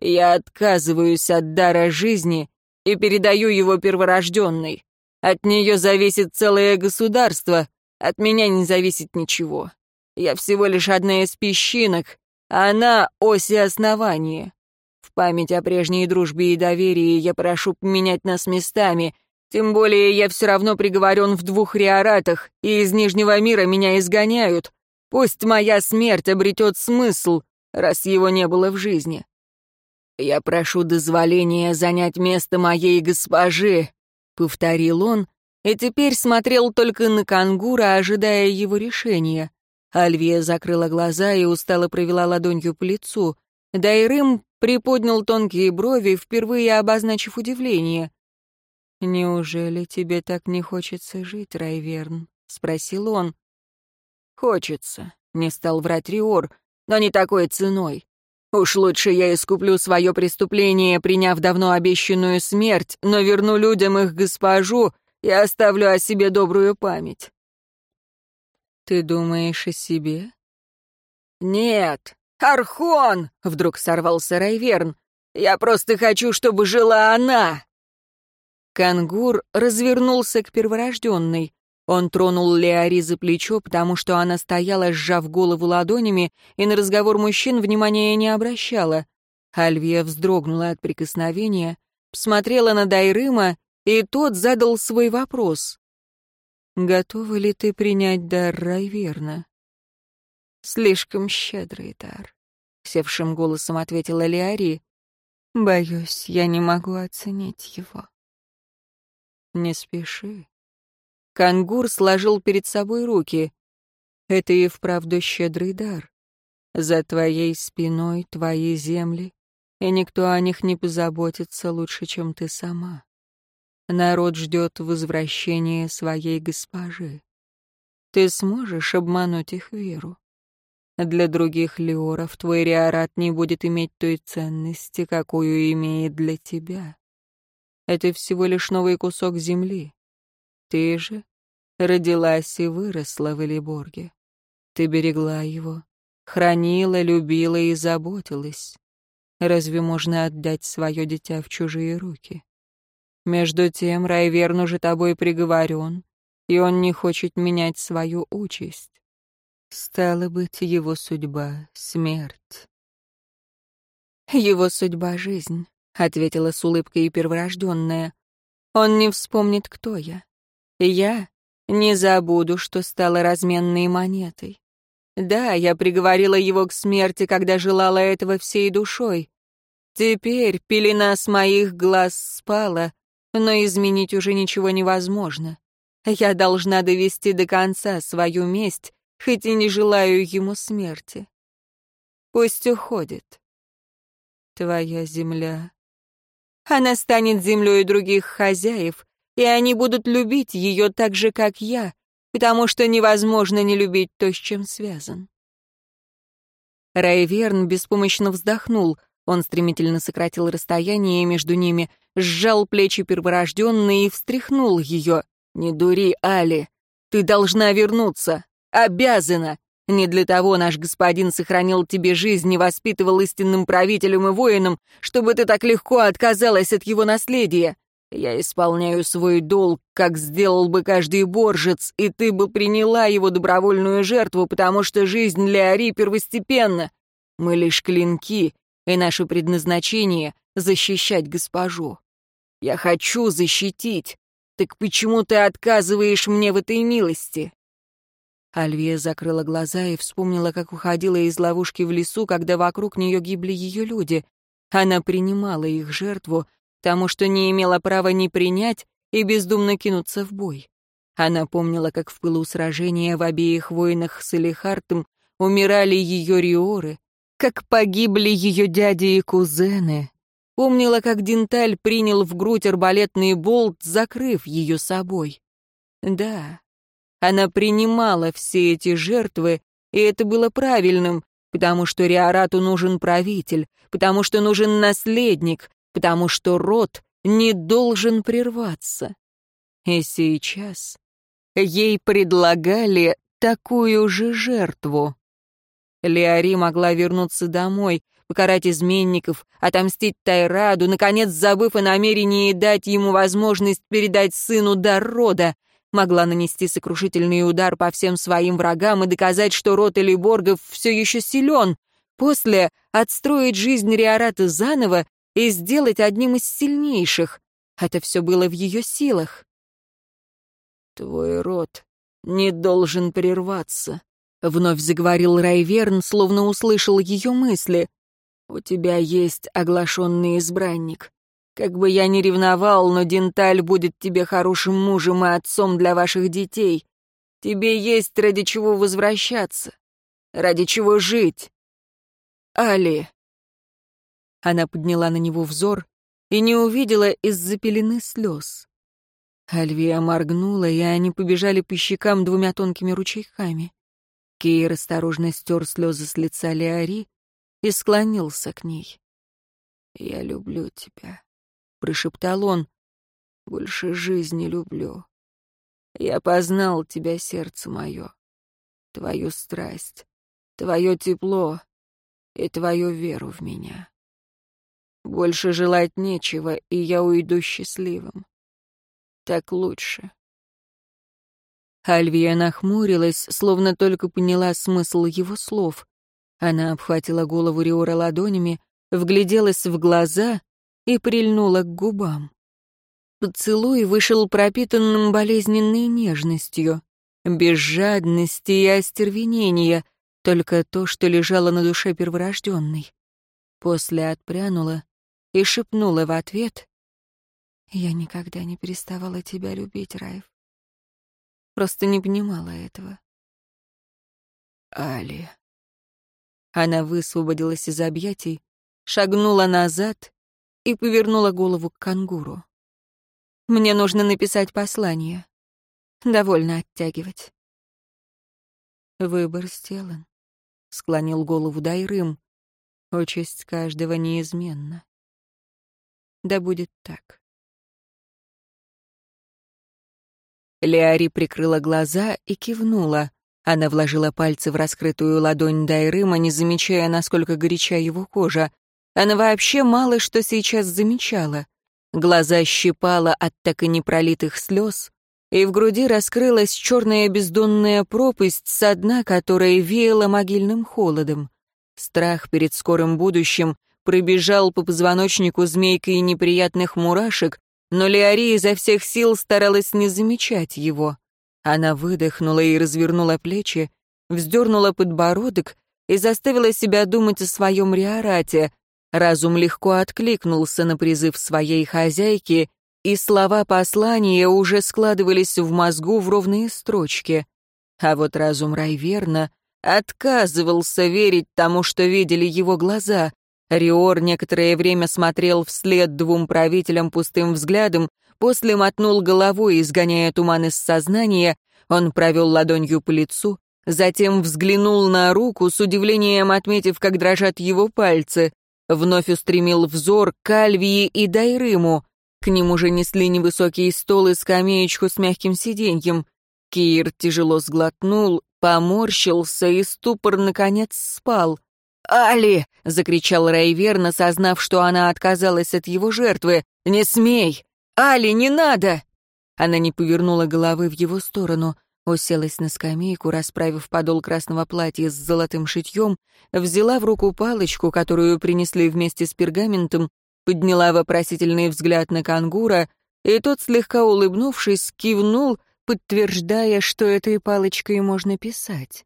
Я отказываюсь от дара жизни и передаю его перворожденной. От нее зависит целое государство, от меня не зависит ничего. Я всего лишь одна из песчинок, а она — оси основания. В память о прежней дружбе и доверии я прошу поменять нас местами, тем более я все равно приговорен в двух риоратах, и из Нижнего мира меня изгоняют. Пусть моя смерть обретет смысл, раз его не было в жизни. «Я прошу дозволения занять место моей госпожи», — повторил он, и теперь смотрел только на кангура, ожидая его решения. Альвия закрыла глаза и устало провела ладонью по лицу. Дайрым приподнял тонкие брови, впервые обозначив удивление. «Неужели тебе так не хочется жить, Райверн?» — спросил он. «Хочется», — не стал врать Риор, — «но не такой ценой. Уж лучше я искуплю свое преступление, приняв давно обещанную смерть, но верну людям их госпожу и оставлю о себе добрую память. Ты думаешь о себе? Нет. Архон! Вдруг сорвался Райверн. Я просто хочу, чтобы жила она. Кангур развернулся к перворожденной. Он тронул Леари за плечо, потому что она стояла, сжав голову ладонями, и на разговор мужчин внимания не обращала. Альвия вздрогнула от прикосновения, посмотрела на Дайрыма, и тот задал свой вопрос. «Готова ли ты принять дар Райверна?» «Слишком щедрый дар», — севшим голосом ответила Леари. «Боюсь, я не могу оценить его». «Не спеши», Кангур сложил перед собой руки. «Это и вправду щедрый дар. За твоей спиной твои земли, и никто о них не позаботится лучше, чем ты сама. Народ ждет возвращения своей госпожи. Ты сможешь обмануть их веру. Для других леоров твой риорат не будет иметь той ценности, какую имеет для тебя. Это всего лишь новый кусок земли. Ты же родилась и выросла в Элиборге. Ты берегла его, хранила, любила и заботилась. Разве можно отдать свое дитя в чужие руки? Между тем Райверн уже тобой приговорен, и он не хочет менять свою участь. Стало быть, его судьба — смерть. «Его судьба — жизнь», — ответила с улыбкой перворожденная. «Он не вспомнит, кто я. Я не забуду, что стала разменной монетой. Да, я приговорила его к смерти, когда желала этого всей душой. Теперь пелена с моих глаз спала, но изменить уже ничего невозможно. Я должна довести до конца свою месть, хоть и не желаю ему смерти. Пусть уходит. Твоя земля Она станет землей других хозяев, и они будут любить ее так же, как я, потому что невозможно не любить то, с чем связан. Райверн беспомощно вздохнул. Он стремительно сократил расстояние между ними, сжал плечи перворожденной и встряхнул ее. «Не дури, Али. Ты должна вернуться. Обязана. Не для того наш господин сохранил тебе жизнь и воспитывал истинным правителем и воином, чтобы ты так легко отказалась от его наследия. Я исполняю свой долг, как сделал бы каждый боржец, и ты бы приняла его добровольную жертву, потому что жизнь Леари первостепенна. Мы лишь клинки, и наше предназначение — защищать госпожу. Я хочу защитить. Так почему ты отказываешь мне в этой милости?» Альвия закрыла глаза и вспомнила, как уходила из ловушки в лесу, когда вокруг нее гибли ее люди. Она принимала их жертву, потому что не имела права ни принять и бездумно кинуться в бой. Она помнила, как в пылу сражения в обеих войнах с Элихартом умирали ее риоры, как погибли ее дяди и кузены. Помнила, как Денталь принял в грудь арбалетный болт, закрыв ее собой. Да, она принимала все эти жертвы, и это было правильным, потому что Риорату нужен правитель, потому что нужен наследник, потому что род не должен прерваться. И сейчас ей предлагали такую же жертву. Леари могла вернуться домой, покарать изменников, отомстить Тайраду, наконец забыв о намерении дать ему возможность передать сыну дар рода, могла нанести сокрушительный удар по всем своим врагам и доказать, что род Элиборгов все еще силен, после отстроить жизнь Риората заново и сделать одним из сильнейших. Это все было в ее силах. «Твой род не должен прерваться», — вновь заговорил Райверн, словно услышал ее мысли. «У тебя есть оглашенный избранник. Как бы я ни ревновал, но Денталь будет тебе хорошим мужем и отцом для ваших детей. Тебе есть ради чего возвращаться, ради чего жить. Али. Она подняла на него взор и не увидела из-за пелены слез. Альвия моргнула, и они побежали по щекам двумя тонкими ручейками. Кейр осторожно стер слезы с лица Леари и склонился к ней. «Я люблю тебя», прошептал он. «Больше жизни люблю. Я познал тебя, сердце мое, твою страсть, твое тепло и твою веру в меня. Больше желать нечего, и я уйду счастливым. Так лучше». Альвия нахмурилась, словно только поняла смысл его слов. Она обхватила голову Риора ладонями, вгляделась в глаза и прильнула к губам. Поцелуй вышел пропитанным болезненной нежностью, без жадности и остервенения, только то, что лежало на душе перворожденной. После отпрянула и шепнула в ответ «Я никогда не переставала тебя любить, Райф. Просто не понимала этого». «Али...» Она высвободилась из объятий, шагнула назад и повернула голову к кангуру. «Мне нужно написать послание. Довольно оттягивать». «Выбор сделан», — склонил голову Дайрым. «Участь каждого неизменна. Да будет так». Леари прикрыла глаза и кивнула. Она вложила пальцы в раскрытую ладонь Дайрыма, не замечая, насколько горяча его кожа. Она вообще мало что сейчас замечала. Глаза щипала от так и непролитых слез, и в груди раскрылась черная бездонная пропасть, со дна которой веяло могильным холодом. Страх перед скорым будущим пробежал по позвоночнику змейкой неприятных мурашек, но Леори изо всех сил старалась не замечать его. Она выдохнула и развернула плечи, вздернула подбородок и заставила себя думать о своем риорате, Разум легко откликнулся на призыв своей хозяйки, и слова послания уже складывались в мозгу в ровные строчки. А вот разум Райверна отказывался верить тому, что видели его глаза. Риор некоторое время смотрел вслед двум правителям пустым взглядом, после мотнул головой, изгоняя туман из сознания, он провел ладонью по лицу, затем взглянул на руку, с удивлением отметив, как дрожат его пальцы, вновь устремил взор к Альвии и Дайрыму. К ним уже несли невысокий стол и скамеечку с мягким сиденьем. Кир тяжело сглотнул, поморщился и ступор, наконец, спал. «Али!» — закричал Райверн, осознав, что она отказалась от его жертвы. «Не смей! Али, не надо!» Она не повернула головы в его сторону, уселась на скамейку, расправив подол красного платья с золотым шитьем, взяла в руку палочку, которую принесли вместе с пергаментом, подняла вопросительный взгляд на кангура, и тот, слегка улыбнувшись, кивнул, подтверждая, что этой палочкой можно писать.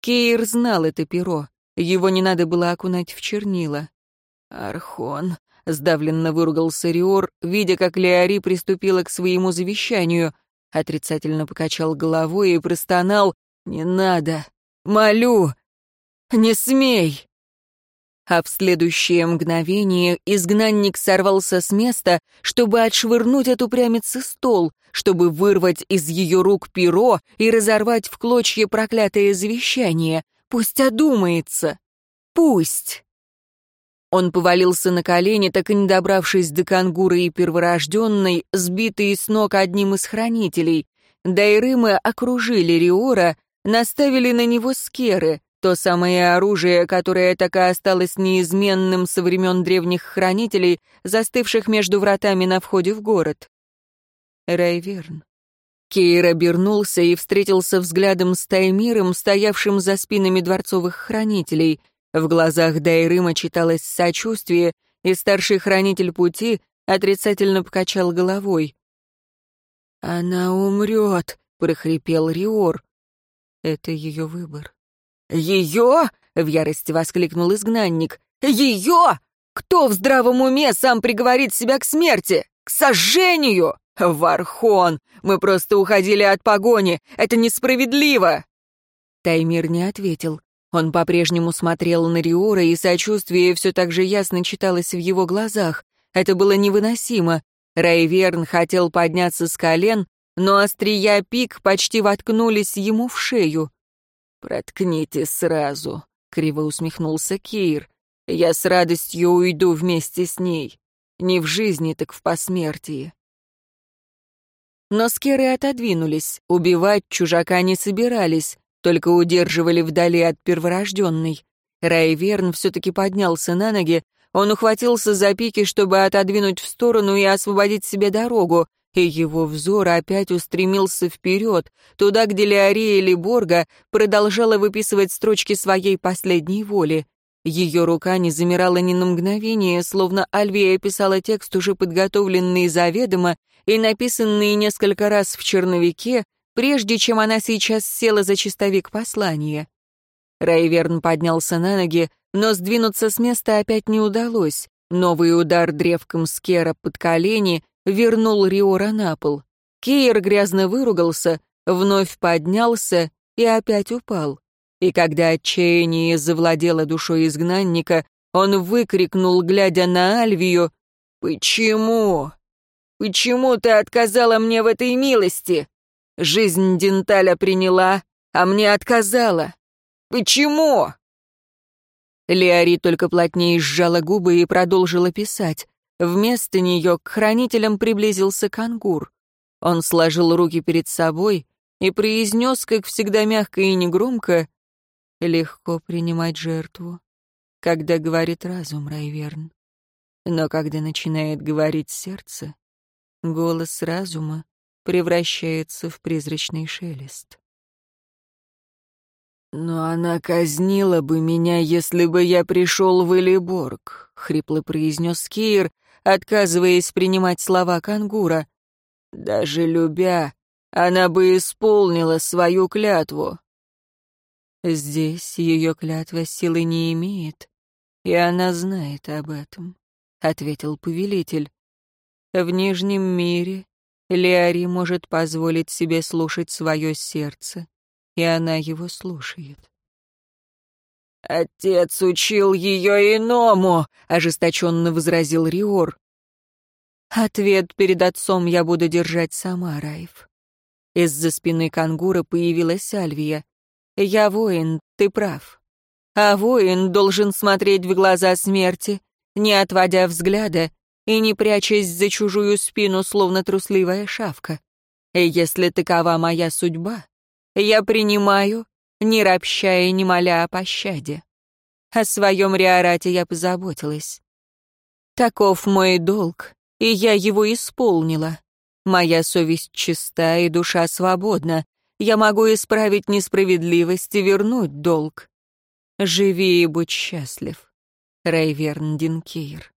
Кейр знал это перо. Его не надо было окунать в чернила. «Архон», — сдавленно выругался Риор, видя, как Леари приступила к своему завещанию. Отрицательно покачал головой и простонал «Не надо! Молю! Не смей!» А в следующее мгновение изгнанник сорвался с места, чтобы отшвырнуть от упрямицы стол, чтобы вырвать из ее рук перо и разорвать в клочья проклятое завещание. Пусть одумается. Пусть. Он повалился на колени, так и не добравшись до кангуры и перворожденной, сбитый с ног одним из хранителей. Дайрымы окружили Риора, наставили на него скеры, то самое оружие, которое так и осталось неизменным со времен древних хранителей, застывших между вратами на входе в город. Райверн. Кейр обернулся и встретился взглядом с Таймиром, стоявшим за спинами дворцовых хранителей. В глазах Дайрыма читалось сочувствие, и старший хранитель пути отрицательно покачал головой. «Она умрет», — прохрипел Риор. «Это ее выбор». «Ее?» — в ярости воскликнул изгнанник. «Ее? Кто в здравом уме сам приговорит себя к смерти? К сожжению?» «Вархон! Мы просто уходили от погони! Это несправедливо!» Таймир не ответил. Он по-прежнему смотрел на Риора, и сочувствие все так же ясно читалось в его глазах. Это было невыносимо. Райверн хотел подняться с колен, но острия пик почти воткнулись ему в шею. «Проткните сразу», — криво усмехнулся Кейр. «Я с радостью уйду вместе с ней. Не в жизни, так в посмертии». Но скеры отодвинулись, убивать чужака не собирались, только удерживали вдали от перворожденной. Райверн все-таки поднялся на ноги, он ухватился за пики, чтобы отодвинуть в сторону и освободить себе дорогу, и его взор опять устремился вперед, туда, где Леория Либорга продолжала выписывать строчки своей последней воли. Ее рука не замирала ни на мгновение, словно Альвия писала текст, уже подготовленный заведомо и написанный несколько раз в черновике, прежде чем она сейчас села за чистовик послания. Райверн поднялся на ноги, но сдвинуться с места опять не удалось. Новый удар древком скера под колени вернул Риора на пол. Кейр грязно выругался, вновь поднялся и опять упал. И когда отчаяние завладело душой изгнанника, он выкрикнул, глядя на Альвию, «Почему? Почему ты отказала мне в этой милости? Жизнь Денталя приняла, а мне отказала. Почему?» Леари только плотнее сжала губы и продолжила писать. Вместо нее к хранителям приблизился кангур. Он сложил руки перед собой и произнес, как всегда мягко и негромко, Легко принимать жертву, когда говорит разум, Райверн. Но когда начинает говорить сердце, голос разума превращается в призрачный шелест. «Но она казнила бы меня, если бы я пришел в Элиборг», — хрипло произнес Кир, отказываясь принимать слова Кангура. «Даже любя, она бы исполнила свою клятву. Здесь ее клятва силы не имеет, и она знает об этом, — ответил повелитель. В Нижнем мире Леари может позволить себе слушать свое сердце, и она его слушает. «Отец учил ее иному», — ожесточенно возразил Риор. «Ответ перед отцом я буду держать сама, Райф». Из-за спины кангура появилась Альвия. «Я воин, ты прав. А воин должен смотреть в глаза смерти, не отводя взгляда и не прячась за чужую спину, словно трусливая шавка. Если такова моя судьба, я принимаю, не ропща и не моля о пощаде. О своем Риорате я позаботилась. Таков мой долг, и я его исполнила. Моя совесть чиста и душа свободна. Я могу исправить несправедливость и вернуть долг. Живи и будь счастлив. Рейверн Динкейр.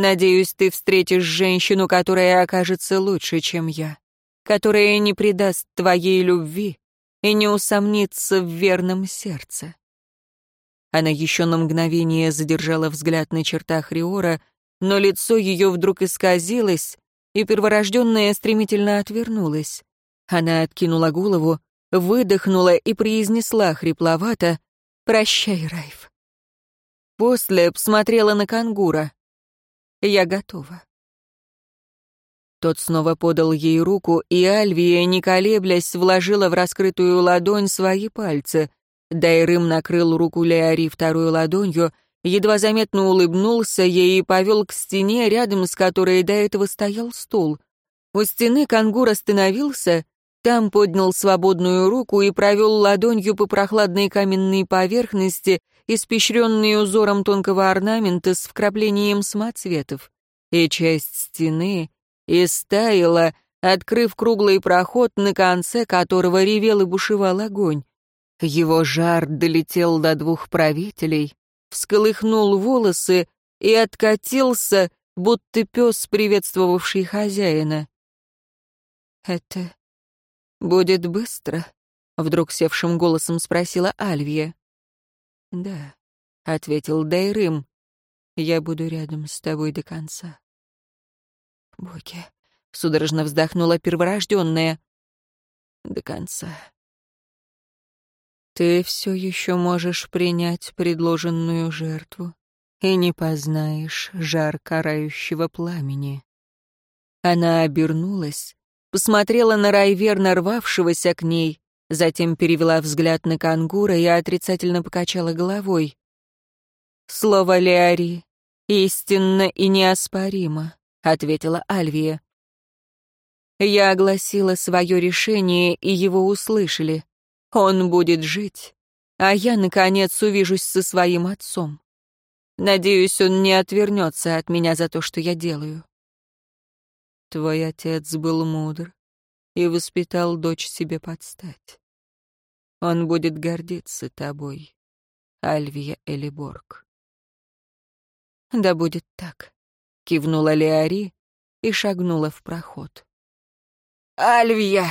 Надеюсь, ты встретишь женщину, которая окажется лучше, чем я, которая не предаст твоей любви и не усомнится в верном сердце. Она еще на мгновение задержала взгляд на чертах Риора, но лицо ее вдруг исказилось, и перворожденная стремительно отвернулась. Она откинула голову, выдохнула и произнесла хрипловато «Прощай, Райф». После посмотрела на кангура. «Я готова». Тот снова подал ей руку, и Альвия, не колеблясь, вложила в раскрытую ладонь свои пальцы. Дайрым накрыл руку Леари второй ладонью — едва заметно улыбнулся ей и повел к стене, рядом с которой до этого стоял стул. У стены кангур остановился, там поднял свободную руку и провел ладонью по прохладной каменной поверхности, испещренной узором тонкого орнамента с вкраплением самоцветов. И часть стены истаяла, открыв круглый проход, на конце которого ревел и бушевал огонь. Его жар долетел до двух правителей, всколыхнул волосы и откатился, будто пес, приветствовавший хозяина. «Это будет быстро?» — вдруг севшим голосом спросила Альвия. «Да», — ответил Дайрым, — «я буду рядом с тобой до конца». «Боги», — судорожно вздохнула перворожденная. «До конца». Ты все еще можешь принять предложенную жертву и не познаешь жар карающего пламени. Она обернулась, посмотрела на Райверна, рвавшегося к ней, затем перевела взгляд на Кангура и отрицательно покачала головой. «Слово Леари истинно и неоспоримо», — ответила Альвия. Я огласила свое решение, и его услышали. Он будет жить, а я, наконец, увижусь со своим отцом. Надеюсь, он не отвернется от меня за то, что я делаю. Твой отец был мудр и воспитал дочь себе подстать. Он будет гордиться тобой, Альвия Элиборг. Да будет так, кивнула Леари и шагнула в проход. «Альвия!»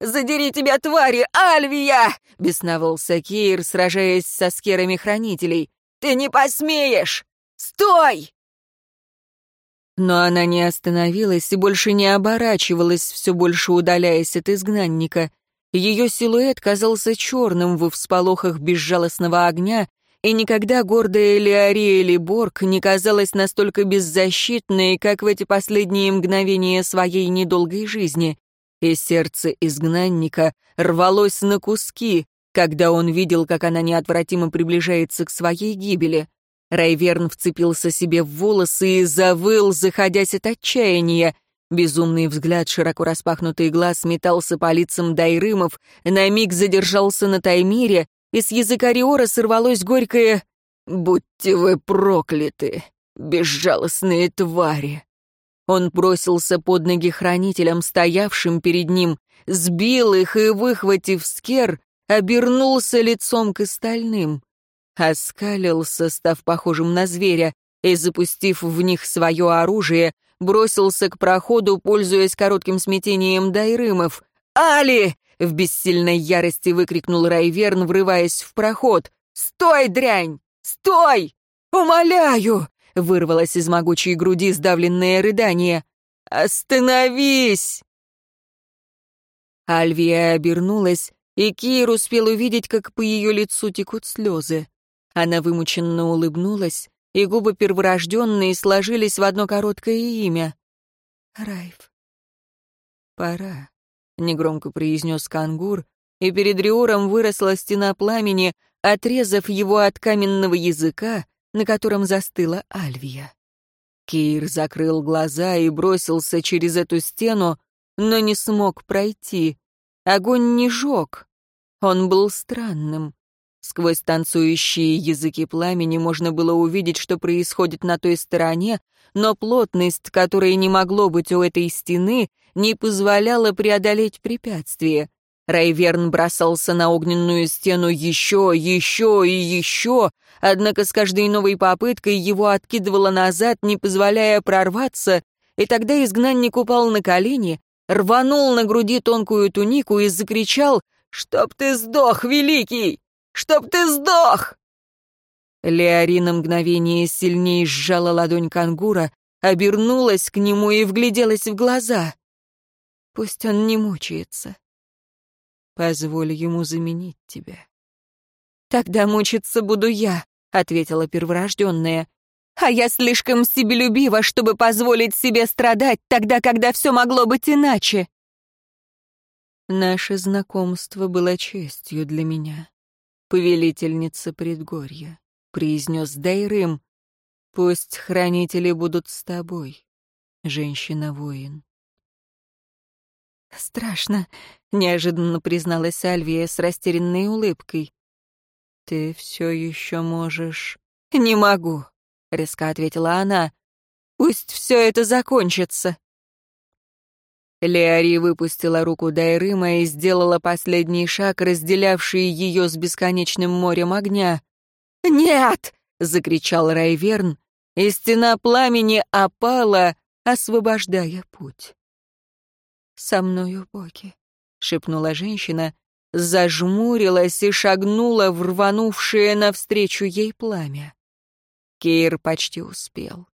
Задери тебя, твари, Альвия!» — бесновался Кир, сражаясь со скерами хранителей. «Ты не посмеешь! Стой!» Но она не остановилась и больше не оборачивалась, все больше удаляясь от изгнанника. Ее силуэт казался черным во всполохах безжалостного огня, и никогда гордая Леория Либорг не казалась настолько беззащитной, как в эти последние мгновения своей недолгой жизни и сердце изгнанника рвалось на куски, когда он видел, как она неотвратимо приближается к своей гибели. Райверн вцепился себе в волосы и завыл, заходясь от отчаяния. Безумный взгляд, широко распахнутый глаз метался по лицам Дайрымов, на миг задержался на Таймире, и с языка Риора сорвалось горькое «Будьте вы прокляты, безжалостные твари!» Он бросился под ноги хранителям, стоявшим перед ним, сбил их и, выхватив скер, обернулся лицом к остальным. Оскалился, став похожим на зверя, и, запустив в них свое оружие, бросился к проходу, пользуясь коротким смятением дайрымов. «Али!» — в бессильной ярости выкрикнул Райверн, врываясь в проход. «Стой, дрянь! Стой! Умоляю! Вырвалось из могучей груди сдавленное рыдание. «Остановись!» Альвия обернулась, и Кир успел увидеть, как по ее лицу текут слезы. Она вымученно улыбнулась, и губы перворожденные сложились в одно короткое имя. Райф. «Пора», — негромко произнес Кангур, и перед Риором выросла стена пламени, отрезав его от каменного языка, на котором застыла Альвия. Кир закрыл глаза и бросился через эту стену, но не смог пройти. Огонь не жег. Он был странным. Сквозь танцующие языки пламени можно было увидеть, что происходит на той стороне, но плотность, которой не могло быть у этой стены, не позволяла преодолеть препятствие. Райверн бросался на огненную стену еще, еще и еще, однако с каждой новой попыткой его откидывало назад, не позволяя прорваться, и тогда изгнанник упал на колени, рванул на груди тонкую тунику и закричал «Чтоб ты сдох, великий!» Чтоб ты сдох!» Леори на мгновение сильнее сжала ладонь кангура, обернулась к нему и вгляделась в глаза. «Пусть он не мучается. Позволь ему заменить тебя». «Тогда мучиться буду я», — ответила перворожденная. «А я слишком себелюбива, чтобы позволить себе страдать тогда, когда все могло быть иначе». Наше знакомство было честью для меня повелительница предгорья», — произнес Дайрым. «Пусть хранители будут с тобой, женщина-воин». «Страшно», — неожиданно призналась Альвия с растерянной улыбкой. «Ты все еще можешь...» «Не могу», — резко ответила она. «Пусть все это закончится». Леари выпустила руку Дайрыма и сделала последний шаг, разделявший ее с бесконечным морем огня. «Нет!» — закричал Райверн, и стена пламени опала, освобождая путь. «Со мною боги», — шепнула женщина, зажмурилась и шагнула в рванувшее навстречу ей пламя. Кейр почти успел.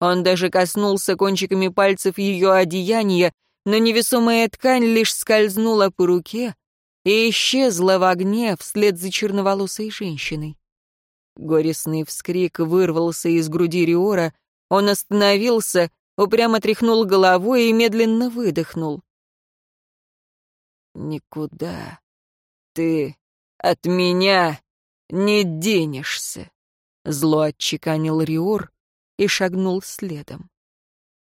Он даже коснулся кончиками пальцев ее одеяния, но невесомая ткань лишь скользнула по руке и исчезла в огне вслед за черноволосой женщиной. Горестный вскрик вырвался из груди Риора, он остановился, упрямо тряхнул головой и медленно выдохнул. «Никуда ты от меня не денешься», — зло отчеканил Риор и шагнул следом.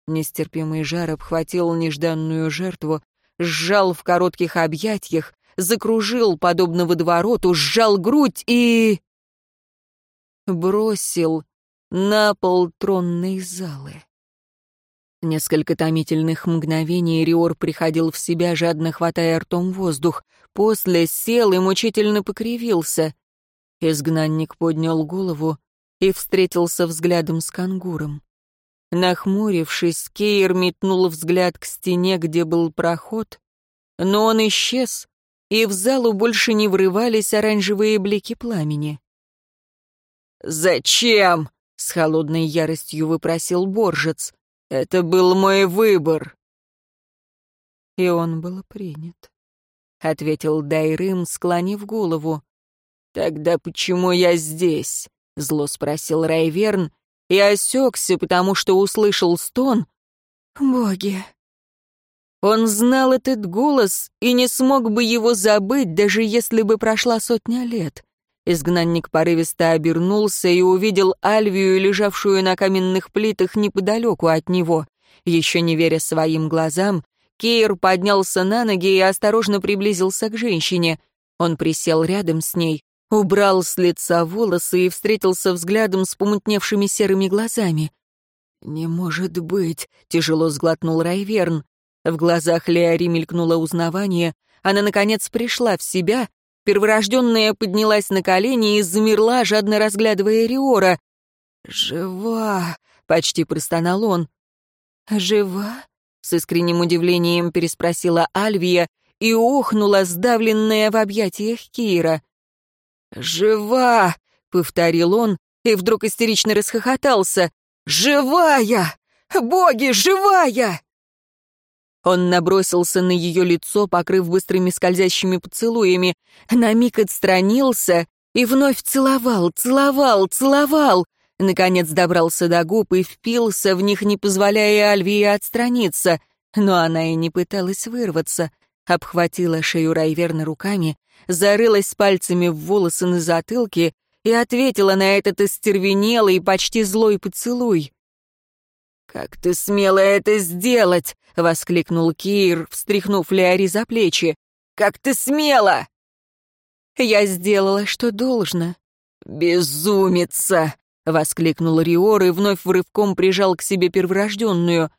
Нестерпимый жар обхватил нежданную жертву, сжал в коротких объятиях, закружил, подобно водовороту, сжал грудь и... бросил на пол тронной залы. Несколько томительных мгновений Риор приходил в себя, жадно хватая ртом воздух. После сел и мучительно покривился. Изгнанник поднял голову и встретился взглядом с кангуром. Нахмурившись, Кейр метнул взгляд к стене, где был проход, но он исчез, и в залу больше не врывались оранжевые блики пламени. «Зачем?» — с холодной яростью выпросил Боржец. «Это был мой выбор». И он был принят, — ответил Дайрым, склонив голову. «Тогда почему я здесь?» — зло спросил Райверн, и осекся, потому что услышал стон. «Боги!» Он знал этот голос и не смог бы его забыть, даже если бы прошла сотня лет. Изгнанник порывисто обернулся и увидел Альвию, лежавшую на каменных плитах неподалеку от него. Еще не веря своим глазам, Кейр поднялся на ноги и осторожно приблизился к женщине. Он присел рядом с ней, Убрал с лица волосы и встретился взглядом с помутневшими серыми глазами. «Не может быть!» — тяжело сглотнул Райверн. В глазах Леари мелькнуло узнавание. Она, наконец, пришла в себя. Перворожденная поднялась на колени и замерла, жадно разглядывая Риора. «Жива!» — почти простонал он. «Жива?» — с искренним удивлением переспросила Альвия и охнула, сдавленная в объятиях Кира. «Жива!» — повторил он и вдруг истерично расхохотался. «Живая! Боги, живая!» Он набросился на ее лицо, покрыв быстрыми скользящими поцелуями, на миг отстранился И вновь целовал, целовал, целовал. Наконец добрался до губ и впился в них, не позволяя Альвии отстраниться. Но она и не пыталась вырваться. Обхватила шею Райверна руками, зарылась пальцами в волосы на затылке и ответила на этот остервенелый, почти злой поцелуй. «Как ты смела это сделать?» — воскликнул Кир, встряхнув Леари за плечи. «Как ты смела!» «Я сделала, что должно». «Безумица!» — воскликнул Риор и вновь рывком прижал к себе перворожденную.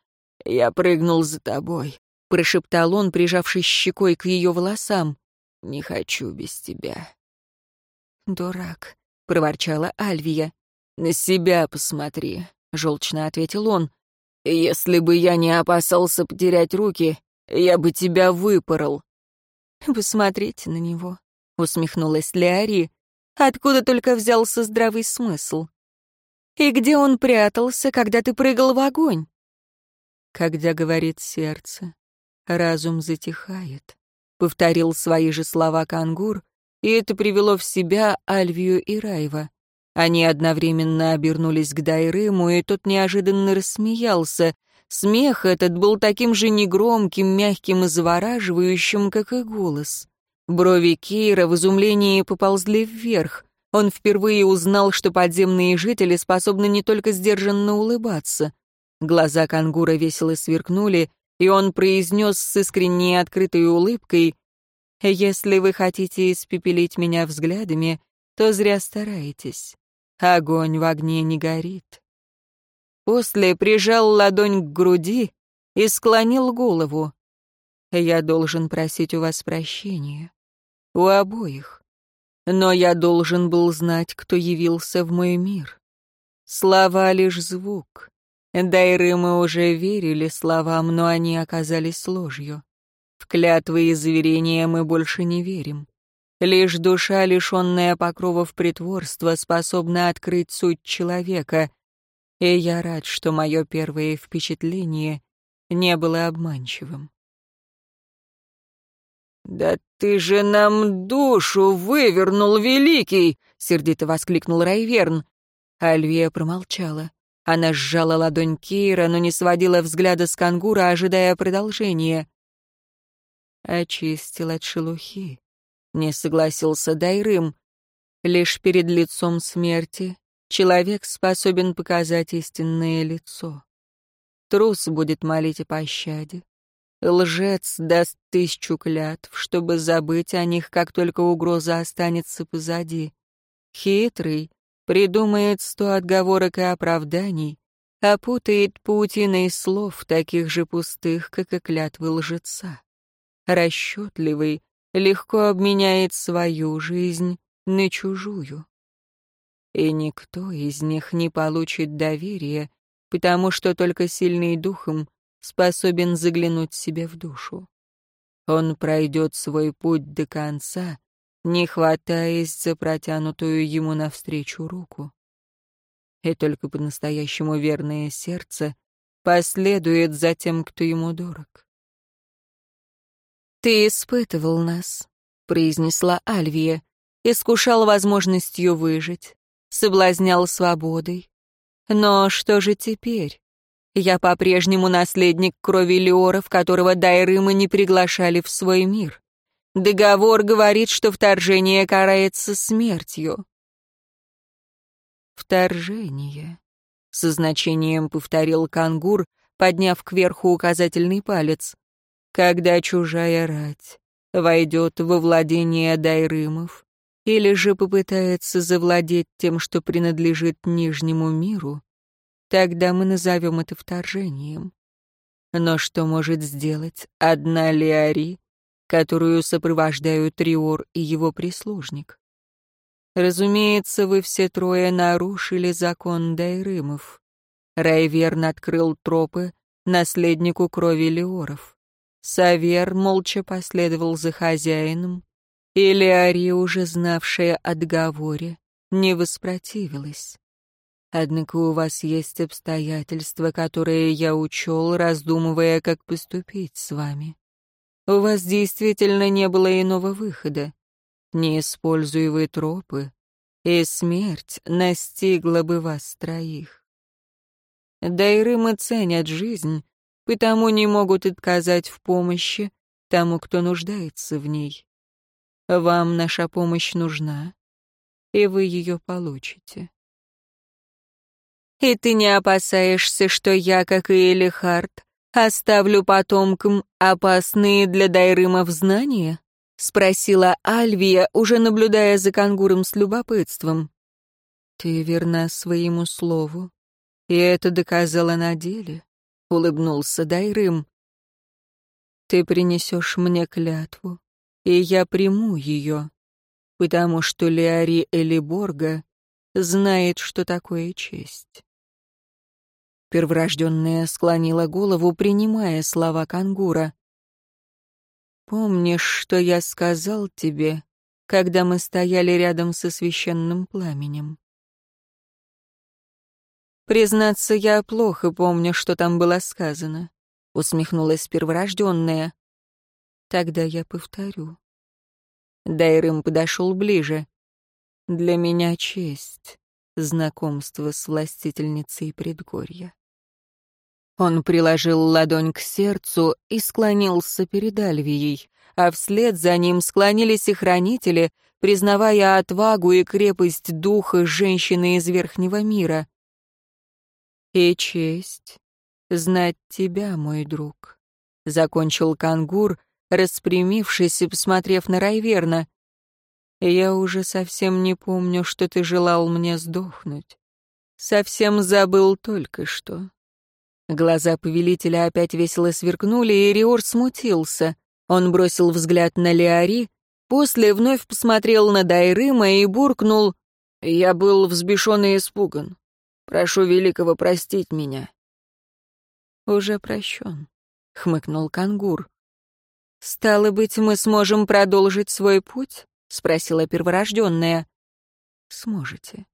«Я прыгнул за тобой», — прошептал он, прижавшись щекой к ее волосам. «Не хочу без тебя». «Дурак», — проворчала Альвия. «На себя посмотри», — желчно ответил он. «Если бы я не опасался потерять руки, я бы тебя выпорол». «Посмотрите на него», — усмехнулась Леари. «Откуда только взялся здравый смысл? И где он прятался, когда ты прыгал в огонь?» «Когда говорит сердце, разум затихает», — повторил свои же слова Кангур, и это привело в себя Альвию и Райва. Они одновременно обернулись к Дайрыму, и тот неожиданно рассмеялся. Смех этот был таким же негромким, мягким и завораживающим, как и голос. Брови Кейра в изумлении поползли вверх. Он впервые узнал, что подземные жители способны не только сдержанно улыбаться. Глаза кангура весело сверкнули, и он произнес с искренней открытой улыбкой, «Если вы хотите испепелить меня взглядами, то зря стараетесь. Огонь в огне не горит. После прижал ладонь к груди и склонил голову. Я должен просить у вас прощения. У обоих. Но я должен был знать, кто явился в мой мир. Слова — лишь звук. Дайры мы уже верили словам, но они оказались ложью. В клятвы и заверения мы больше не верим. Лишь душа, лишенная покровов притворства, способна открыть суть человека, и я рад, что мое первое впечатление не было обманчивым. «Да ты же нам душу вывернул, великий!» — сердито воскликнул Райверн. Альвия промолчала. Она сжала ладонь Кейра, но не сводила взгляда с кангура, ожидая продолжения. Очистил от шелухи. Не согласился Дайрым. Лишь перед лицом смерти человек способен показать истинное лицо. Трус будет молить о пощаде. Лжец даст тысячу клятв, чтобы забыть о них, как только угроза останется позади. Хитрый придумает сто отговорок и оправданий, опутает паутиной слов, таких же пустых, как и клятвы лжеца. Расчетливый легко обменяет свою жизнь на чужую. И никто из них не получит доверия, потому что только сильный духом способен заглянуть себе в душу. Он пройдет свой путь до конца, не хватаясь за протянутую ему навстречу руку. И только по-настоящему верное сердце последует за тем, кто ему дорог. «Ты испытывал нас», — произнесла Альвия, искушал возможностью выжить, соблазнял свободой. Но что же теперь? Я по-прежнему наследник крови Леоров, которого Дайрымы не приглашали в свой мир. Договор говорит, что вторжение карается смертью. «Вторжение», — со значением повторил Кангур, подняв кверху указательный палец когда чужая рать войдет во владение Дайрымов или же попытается завладеть тем, что принадлежит Нижнему миру, тогда мы назовем это вторжением. Но что может сделать одна Леари, которую сопровождают Риор и его прислужник? Разумеется, вы все трое нарушили закон Дайрымов. Райверн открыл тропы наследнику крови Леоров. Савер молча последовал за хозяином, и Леари, уже знавшая о договоре, не воспротивилась. Однако у вас есть обстоятельства, которые я учел, раздумывая, как поступить с вами. У вас действительно не было иного выхода. Не используя вы тропы, и смерть настигла бы вас троих. Дайрымы ценят жизнь, потому не могут отказать в помощи тому, кто нуждается в ней. Вам наша помощь нужна, и вы ее получите. И ты не опасаешься, что я, как и Элихард, оставлю потомкам опасные для Дайрымов знания? — спросила Альвия, уже наблюдая за кангуром с любопытством. «Ты верна своему слову, и это доказала на деле», — улыбнулся Дайрым. «Ты принесешь мне клятву, и я приму ее, потому что Леари Элиборга знает, что такое честь». Перворожденная склонила голову, принимая слова кангура. Помнишь, что я сказал тебе, когда мы стояли рядом со священным пламенем? Признаться, я плохо помню, что там было сказано, усмехнулась перворожденная. Тогда я повторю. Дайрым подошел ближе. Для меня честь знакомство с властительницей предгорья. Он приложил ладонь к сердцу и склонился перед Альвией, а вслед за ним склонились и хранители, признавая отвагу и крепость духа женщины из верхнего мира. «И честь знать тебя, мой друг», — закончил Кангур, распрямившись и посмотрев на Райверна. «Я уже совсем не помню, что ты желал мне сдохнуть. Совсем забыл только что. Глаза повелителя опять весело сверкнули, и Риор смутился. Он бросил взгляд на Леари, после вновь посмотрел на Дайрыма и буркнул «Я был взбешен и испуган. Прошу Великого простить меня». «Уже прощен», — хмыкнул Кангур. «Стало быть, мы сможем продолжить свой путь?» — спросила перворожденная. «Сможете.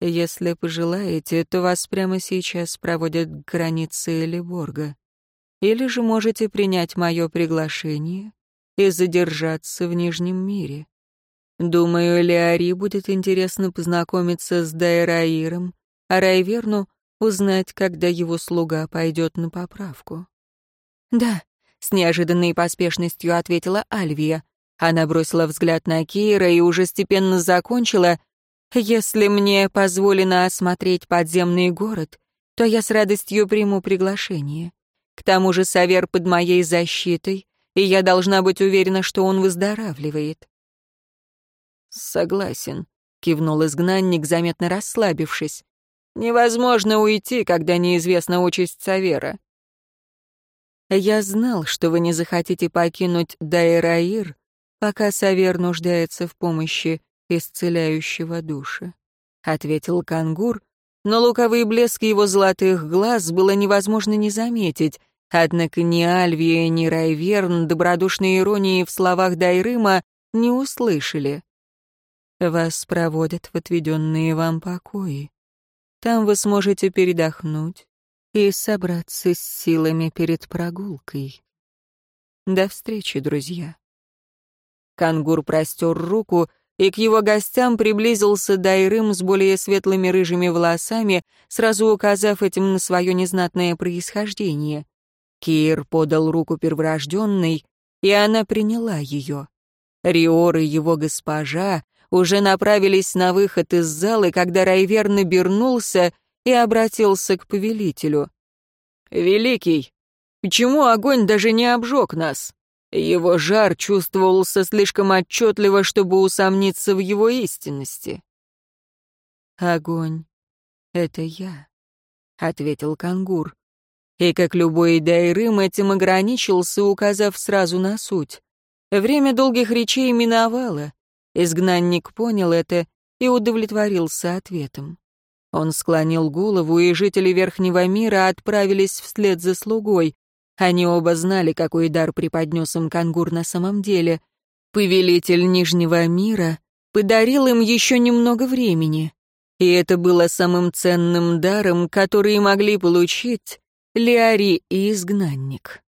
Если пожелаете, то вас прямо сейчас проводят к границе Элиборга. Или же можете принять мое приглашение и задержаться в Нижнем мире. Думаю, Леари будет интересно познакомиться с Дайраиром, а Райверну узнать, когда его слуга пойдет на поправку. «Да», — с неожиданной поспешностью ответила Альвия. Она бросила взгляд на Кейра и уже степенно закончила — если мне позволено осмотреть подземный город, то я с радостью приму приглашение. К тому же Савер под моей защитой, и я должна быть уверена, что он выздоравливает». «Согласен», — кивнул изгнанник, заметно расслабившись. «Невозможно уйти, когда неизвестна участь Савера». «Я знал, что вы не захотите покинуть Дайраир, пока Савер нуждается в помощи исцеляющего души», — ответил Кангур, но луковый блеск его золотых глаз было невозможно не заметить, однако ни Альвия, ни Райверн добродушной иронии в словах Дайрыма не услышали. «Вас проводят в отведенные вам покои. Там вы сможете передохнуть и собраться с силами перед прогулкой. До встречи, друзья». Кангур простер руку, и к его гостям приблизился Дайрым с более светлыми рыжими волосами, сразу указав этим на свое незнатное происхождение. Кир подал руку перворожденной, и она приняла ее. Риор и его госпожа уже направились на выход из зала, когда Райвер набернулся и обратился к повелителю. «Великий, почему огонь даже не обжег нас?» Его жар чувствовался слишком отчетливо, чтобы усомниться в его истинности. «Огонь — это я», — ответил Кангур. И, как любой Дайрым, этим ограничился, указав сразу на суть. Время долгих речей миновало. Изгнанник понял это и удовлетворился ответом. Он склонил голову, и жители Верхнего мира отправились вслед за слугой. Они оба знали, какой дар преподнес им Кангур на самом деле. Повелитель Нижнего мира подарил им еще немного времени. И это было самым ценным даром, который могли получить Леари и Изгнанник.